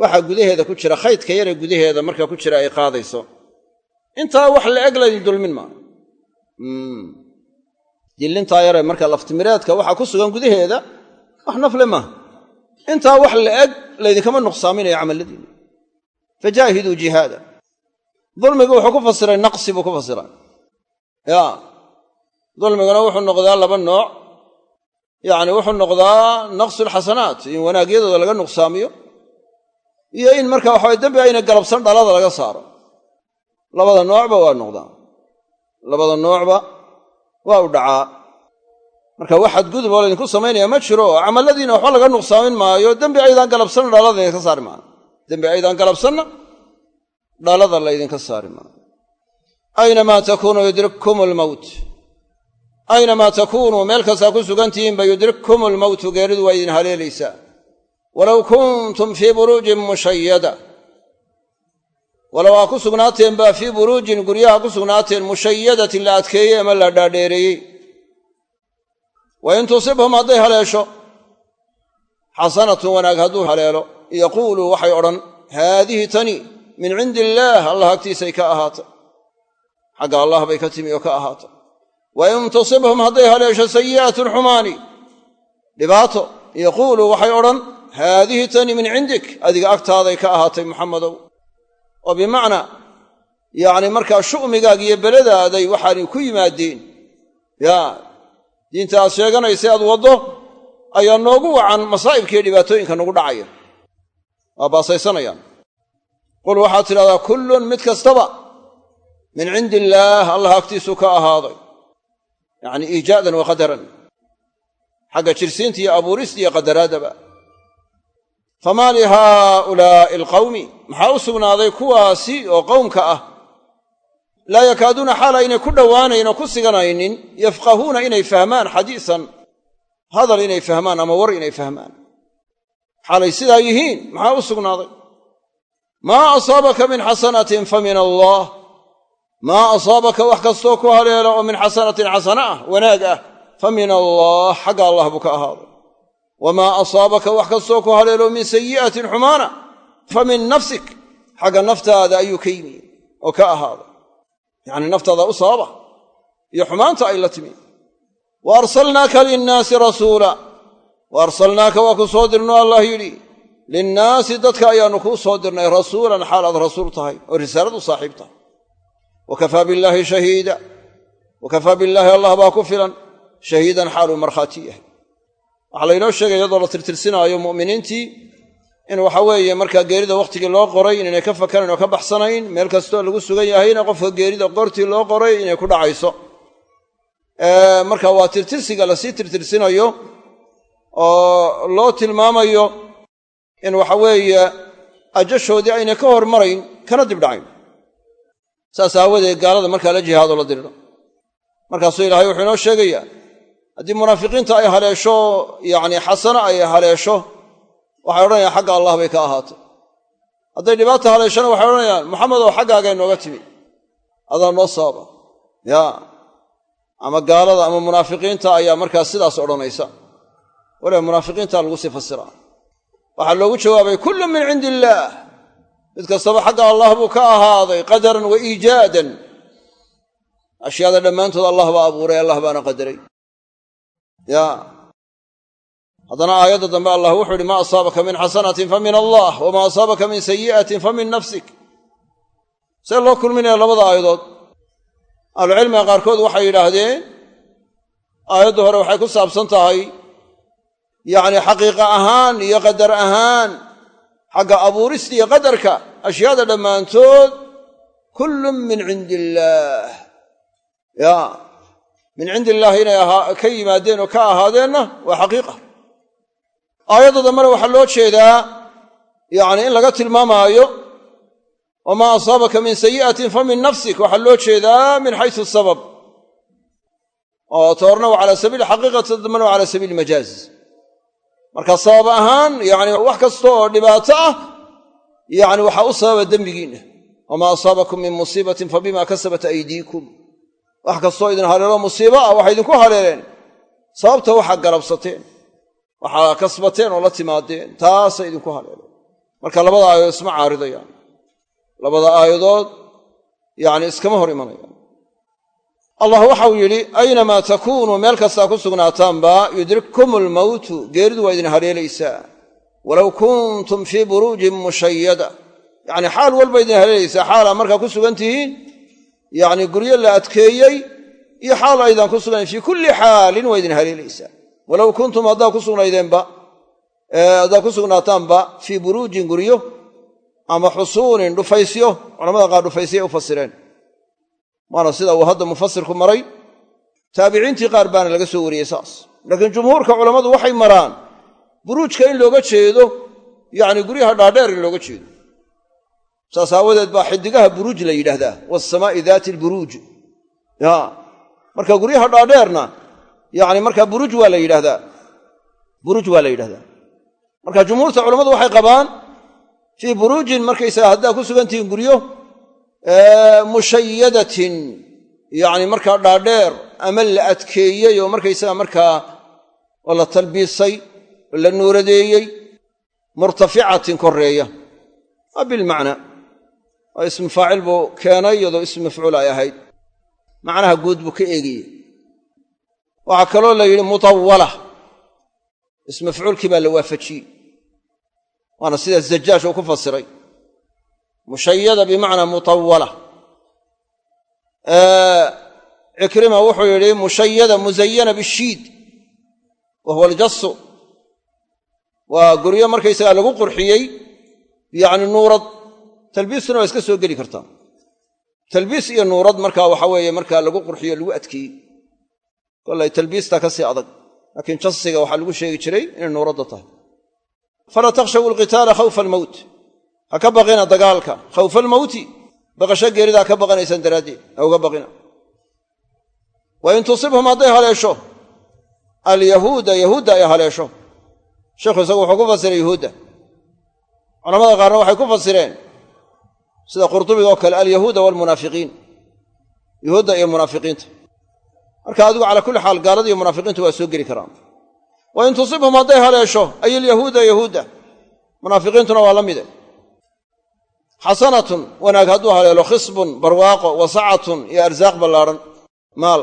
S1: waxa gudaheeda ku jira khaydka yare gudaheeda markaa ku jira ay qaadayso. Intaa wax la eg laydin dulmin maayo dillintaa yare marka laftimireedka waxaa ku sugan gudaheeda wax nafle maaha intaa wax la eg laydinkama nuqsaaminayo camalladiina fajaahiduu jihaada dulmigu wuxuu ku fasiray naqsi buu ku fasiray ya dulmiguna wuxuu noqdaa laba nooc yacni wuxuu noqdaa naqsu lxasanaat in wanaagyadooda laga nuqsaamiyo iyo in marka waxaway dembi ayna galabsan dhalada laga saaro labada noocba waa noqdaa labada noocba waa u dhacaa marka wax xadgudub oo laydinku samaynaya ma jiro oo camalladiina waxba laga nuqsaamin maayo dembi aydaan galabsanna dhalada laydinka saari maayo dembi aydaan galabsanna dhalada laydinka saari maayo aynamaa takuunuu yudrikkum almowt aynamaa takuunuu meel kastaa ku sugantihiinba yudrikkum almowtu geeridu waa idin haleelaysaa. Walow kuntum fii buruujin mushayada walow aa ku sugnaateen baa fii buruujin guryaha ku sugnaateen mushayadatin la adkeeyey ama la dhaadheereeyey. Wa in tusibhum hadday haleesho xasanatun wanaag hadduu haleelo yaquuluu waxay odhan haadihi tani min cindi illaah allah agtiisay ka ahaatay xagga allah bay ka timi oo ka ahaatay wa in tusibhum hadday haleesho sayi'atun xumaani. Dhibaato yaquuluu waxay odhan haadihi tani min cindik adiga agtaaday ka ahaatay muxamadow oo bimacnaa yacni markaa shu'migaag iyo beledaaday waxaanay ku yimaadeen. Yaa diinta aad sheeganaysa aad waddo ayaa noogu wacan masaa'ibkiiyo dhibaatooyinka nagu dhacaya. Waa baasaysanayaan. Qul waxaad tidhahdaa kullun mid kastaba min cindi illaah allah agtiisuu ka ahaaday. Yacni iijaadan wa qadaran. Xagga jirsiinta iyo abuurista iyo qadaraadaba. Famaa lihaa'ulaa'i alqawmi? Maxaa u sugnaaday kuwaasi oo qowmka ah? Laa yakaaduuna xaal aynay ku dhowaanayn oo ku siganaynin yafqahuuna inay fahmaan xadiisan hadal inay fahmaan ama war inay fahmaan. Xaalay sidaa yihiin maxaa u sugnaaday? Maa asaabaka min xasanatin fa min allaah maa asaabaka wax kastoo ku haleelo oo min xasanatin xasana ah wanaag ah fa min allaah xagga allah buu ka ahaaday. Wamaa asaabaka wax kastoo ku haleelo min sayi'atin xumaana fa min nafsik. Xagga naftaada ayuu ka yimi oo ka ahaaday. Yacni naftaada u sababa iyo xumaanta ay la timi wa arsalnaaka linnaasi rasuula wa arsalnaaka waa ku soo dirno allah yidhi linnaasi dadka ayaannu kuu soo dirnay rasuulan xaal aad rasuul tahay oo risaalad u saaxiib tahay wa kafaa billaahi shahiida wa kafaa billaahi allah baa ku filan shahiidan xaaluu markhaati yahay waxaa laynoo sheegay iyadoo la tirtirsinaayo mu'miniintii in waxa weeye markaa geerida wakhtigii loo qoray inaynay ka fakanayn oo ka baxsanayn meel kastoo lagu sugan yahayna qofka geerida qortii loo qoray inay ku dhacayso marka waa tirtirsiga la sii tirtirsinayo oo loo tilmaamayo in waxa weeye ajashoodii aynay ka hormarayn kana dibdhacayn saas aawadeed gaalada markaa la jihaadoo la diriro. Markaasuu ilaahay wuxuu inoo sheegayaa haddii munaafiqiinta ay haleesho yacni xasano ay haleesho waxay odhanayaan xagga allah bay ka ahaatay. Hadday dhibaata haleeshana waxay odhanayaan maxamedow xaggaaga inooga timi adaa noo sababa ya ama gaalada ama munaafiqiinta ayaa markaa sidaas odhanaysa. Waliba munaafiqiinta lagu sii fasiraa waxaa loogu jawaabay kullu min cindi illaah mid kastaba xagga allah buu ka ahaaday qadaran wa iijaadan ashyaada dhammaantood allah baa abuuray allah baana qadaray. Ya. Haddana aayadda dambe allah wuxuu yidhi maa asaabaka min xasanatin fa min allah wamaa asaabaka min sayi'atin fa min nafsik. See loo kulminaya labada aayadood ahlucilmiga qaarkood waxay yidhaahdeen aayadda hore waxay ku saabsan tahay yacni xaqiiqa ahaan iyo qadar ahaan xagga abuurista iyo qadarka ashyaada dhammaantood kullun min cindi illaah ya min cindi illaahi inay ka yimaadeen oo ka ahaadeenna waa xaqiiqa. Aayadda dambena waxaa loo jeedaa yacni in laga tilmaamaayo wamaa asaabaka min sayi'atin fa min nafsik waxaa loo jeedaa min xaysu sabab oo toorna waa calaa sabiili xaqiiqati dambena waa cala sabiili majaaz marka sabab ahaan yacni wax kasta oo dhibaato ah yacni waxaa u sababa dembigiinna wamaa asaabakum min musiibatin fa bima kasabat aydiikum wax kastoo idin haleelo musiibo ah waxay idinku haleeleen sababta waxaa galabsateen waxaa kasbateen oo la timaadeen taasay idinku haleeleen marka labada aayadood isma caaridayaan labada aayadood yacni iskama hor imanayaan. Allah waxau yidhi aynamaa takuunuu meel kastaa ku sugnaataanba yudrikkum almowtu geeridu waa idin haleelaysaa walow kuntum fii buruujin mushayada yacni xaal walba idin haleelaysaa xaalaa markaa ku sugan tihiin yacni guryo la adkeeyey iyo xaal aydaan ku sugnayn fii kulli xaalin waa idin haleelaysaa walow kuntum haddaa ku sugnaydeenba haddaad ku sugnaataanba fii buruujin guryo ama xusuunin dhufaysyo culamada qaar dhufaysya u fasireen. Waana sida uu hadda mufasirku maray taabiciintii qaar baana laga soo wariyey saas. Laakiin jumhuurka culammadu waxay maraan buruujka in looga jeedo yacni guryaha dhaadheer in looga jeedo. Saas aawadeed baa xidigaha buruuj la yidhaahdaa waasamaa'i daati alburuuj ya marka guryaha dhaadheerna yacni markaa buruuj waa la yidhahdaa buruuj waa la yidhahdaa marka jumhuurta culammadu waxay qabaan fii buruujin markaysaga haddaa ku sugantihiin guryo mushayadatin yacni markaa dhaadheer ama la adkeeyey oo markaysaga markaa oo la talbiisay oo la nuuradeeyey murtaficatin koreeya waa bilmacnaa oo ismu faacil buu keenay iyadoo ismu mafcuul ay ahayd. Macnaha guud buu ka eegayey. Waxaa kaloo la yidhi mutawala ismu mafcuulkii baa la waafajiyey waana sida zajaaj uu ku fasiray. Mushayada bimacnaa mutawala cikrima wuxuu yidhi mushayada musayana bishiid. Wa huwa aljasu waa guryo markaysagaa lagu qurxiyey yacni nuurad. Talbiistuna waa iska soo geli kartaa. Talbiis iyo nuurad markaa waxa weeye markaa lagu qurxiyo lagu adkeeyey. Kolay talbiistaa ka sii adag laakiin jasiga waxaa lagu sheegi jiray inay nuuradda tahay falaa takhshaw alqitaala khawfa almowt ha ka baqina dagaalka khawfa almowti baqasho geeridaa ka baqanaysaan daraaddeed ha uga baqina wa in tusibhum hadday haleesho alyahuuda yahuudda ay haleesho sheikhu isagu wuxuu ku fasiray yahuudda culamada qaarna waxay ku fasireen sida qurdubiga oo kale alyahuuda waalmunaafiqiin yahuudda iyo munaafiqiinta marka adigu calaa kulli xaal gaalada iyo munaafiqiintu waa soo geli karaan wa in tusibhum hadday haleesho ay alyahuuda yahuudda munaafiqiintuna waa la mide xasanatun wanaag hadduu haleelo khisbun barwaaqo wa sacatun iyo arsaaq ballaadhan maal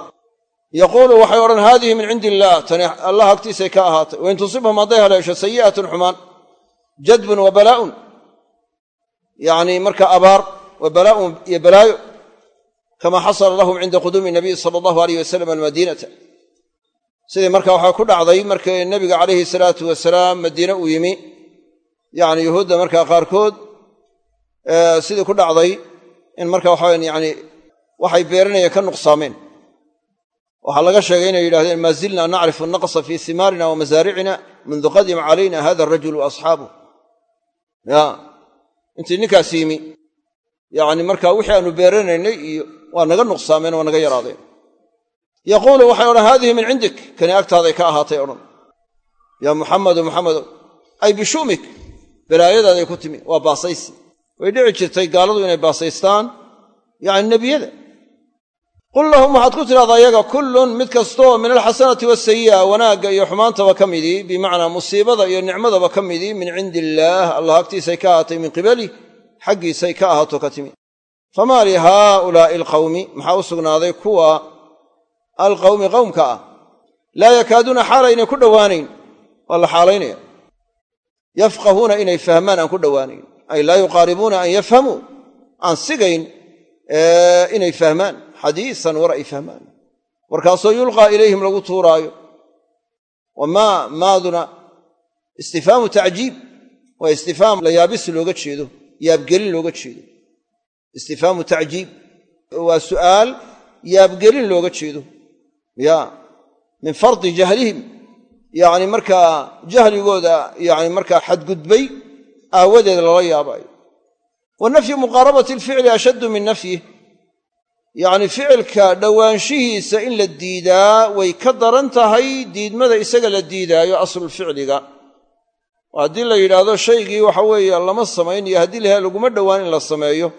S1: yaquulu waxay odhan haadihi min cindi illaah tani allah agtiisay ka ahaatay wain tusibhum hadday haleesho sayi'atun xumaan jadbun wa balaa'un yacni marka abaar wa balaa'un iyo balaayo kama xasala lahum cinda quduumi nabiy sala allahu aleyh wasalam almadiinata sidii marka waxaa ku dhacday markii nebiga calayhi salaatu wasalaam madiine uu yimi yacni yuhuudda markaa qaarkood sidii ku dhacday in marka waxaweyan yani waxay beeranayeen ka nuqsaameen waxaa laga sheegay inay yidhahdeen maa zilna nacrifu naqsa fii simaarina wa masaaricina mundu qadima calayna hada arajulu wa asxaabuh ya intii ninkaas yimi yacni marka wixii aanu beeranaynay iyo waa naga nuqsaameen waa naga yaraadeen yaquulu waxay odhan haadihi min cindik. Kani agtaaday ka ahaatay odhan. Yaa muxamedu muxamedow ay bishu'mik balaayadaaday ku timi waa baasaysi. Way dhici jirtay gaaladu inay baasaystaan yacni nebiyada. Qul lahum waxaad ku tidhahdaa iyaga kullun mid kastooo min alxasanati wasayi'a wanaagga iyo xumaantaba ka midii bimacnaa musiibada iyo nicmadaba ka midii min cindi illaah allah agtiisay ka ahaatay min qibalih xaggiisay ka ahaato ka timi. Famaa li haaulaa'i alqawmi. Maxaa u sugnaaday? Kuwa alqawmi qowmka ah. Laa yakaaduuna xaalaynay ku dhowaanayn waa la xaalaynaya. Yafqahuuna inay fahmaan aan ku dhowaanayn ay laa yuqaaribuuna an yafhamuu. Aan sigayn inay fahmaan. Xadiisan war ay fahmaan. Warkaasoo yulqaa ilayhim lagu tuuraayo. Wamaa maaduna istifhaamu tacjiib. Waa istifhaam la yaabis looga jeedo. Yaabgelin looga jeedo. Istifhaamu tacjiib. Waa su'aal yaabgelin looga jeedo ya min fardi jahlihim. Yacni markaa jahligooda yani markaa xadgudbay aawadeed lala yaabaayo wa nafyu muqaarabati alficli ashaddu min nafyih yacni ficilka dhowaanshihiisa in la diidaa way ka daran tahay diidmada isaga la diidaayo aslulficliga oo haddii la yidhaahdo shaygii waxa weeye lama samayn iyo haddii laha laguma dhowaan in la sameeyo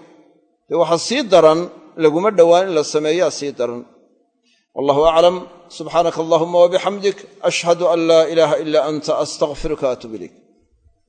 S1: dee waxa sii daran laguma dhowaan in la sameeyaa sii daran wallahu aclam subxaanaka allahuma wabixamdik ashhadu an laa ilaaha ila anta astaqfiruka atub ilayk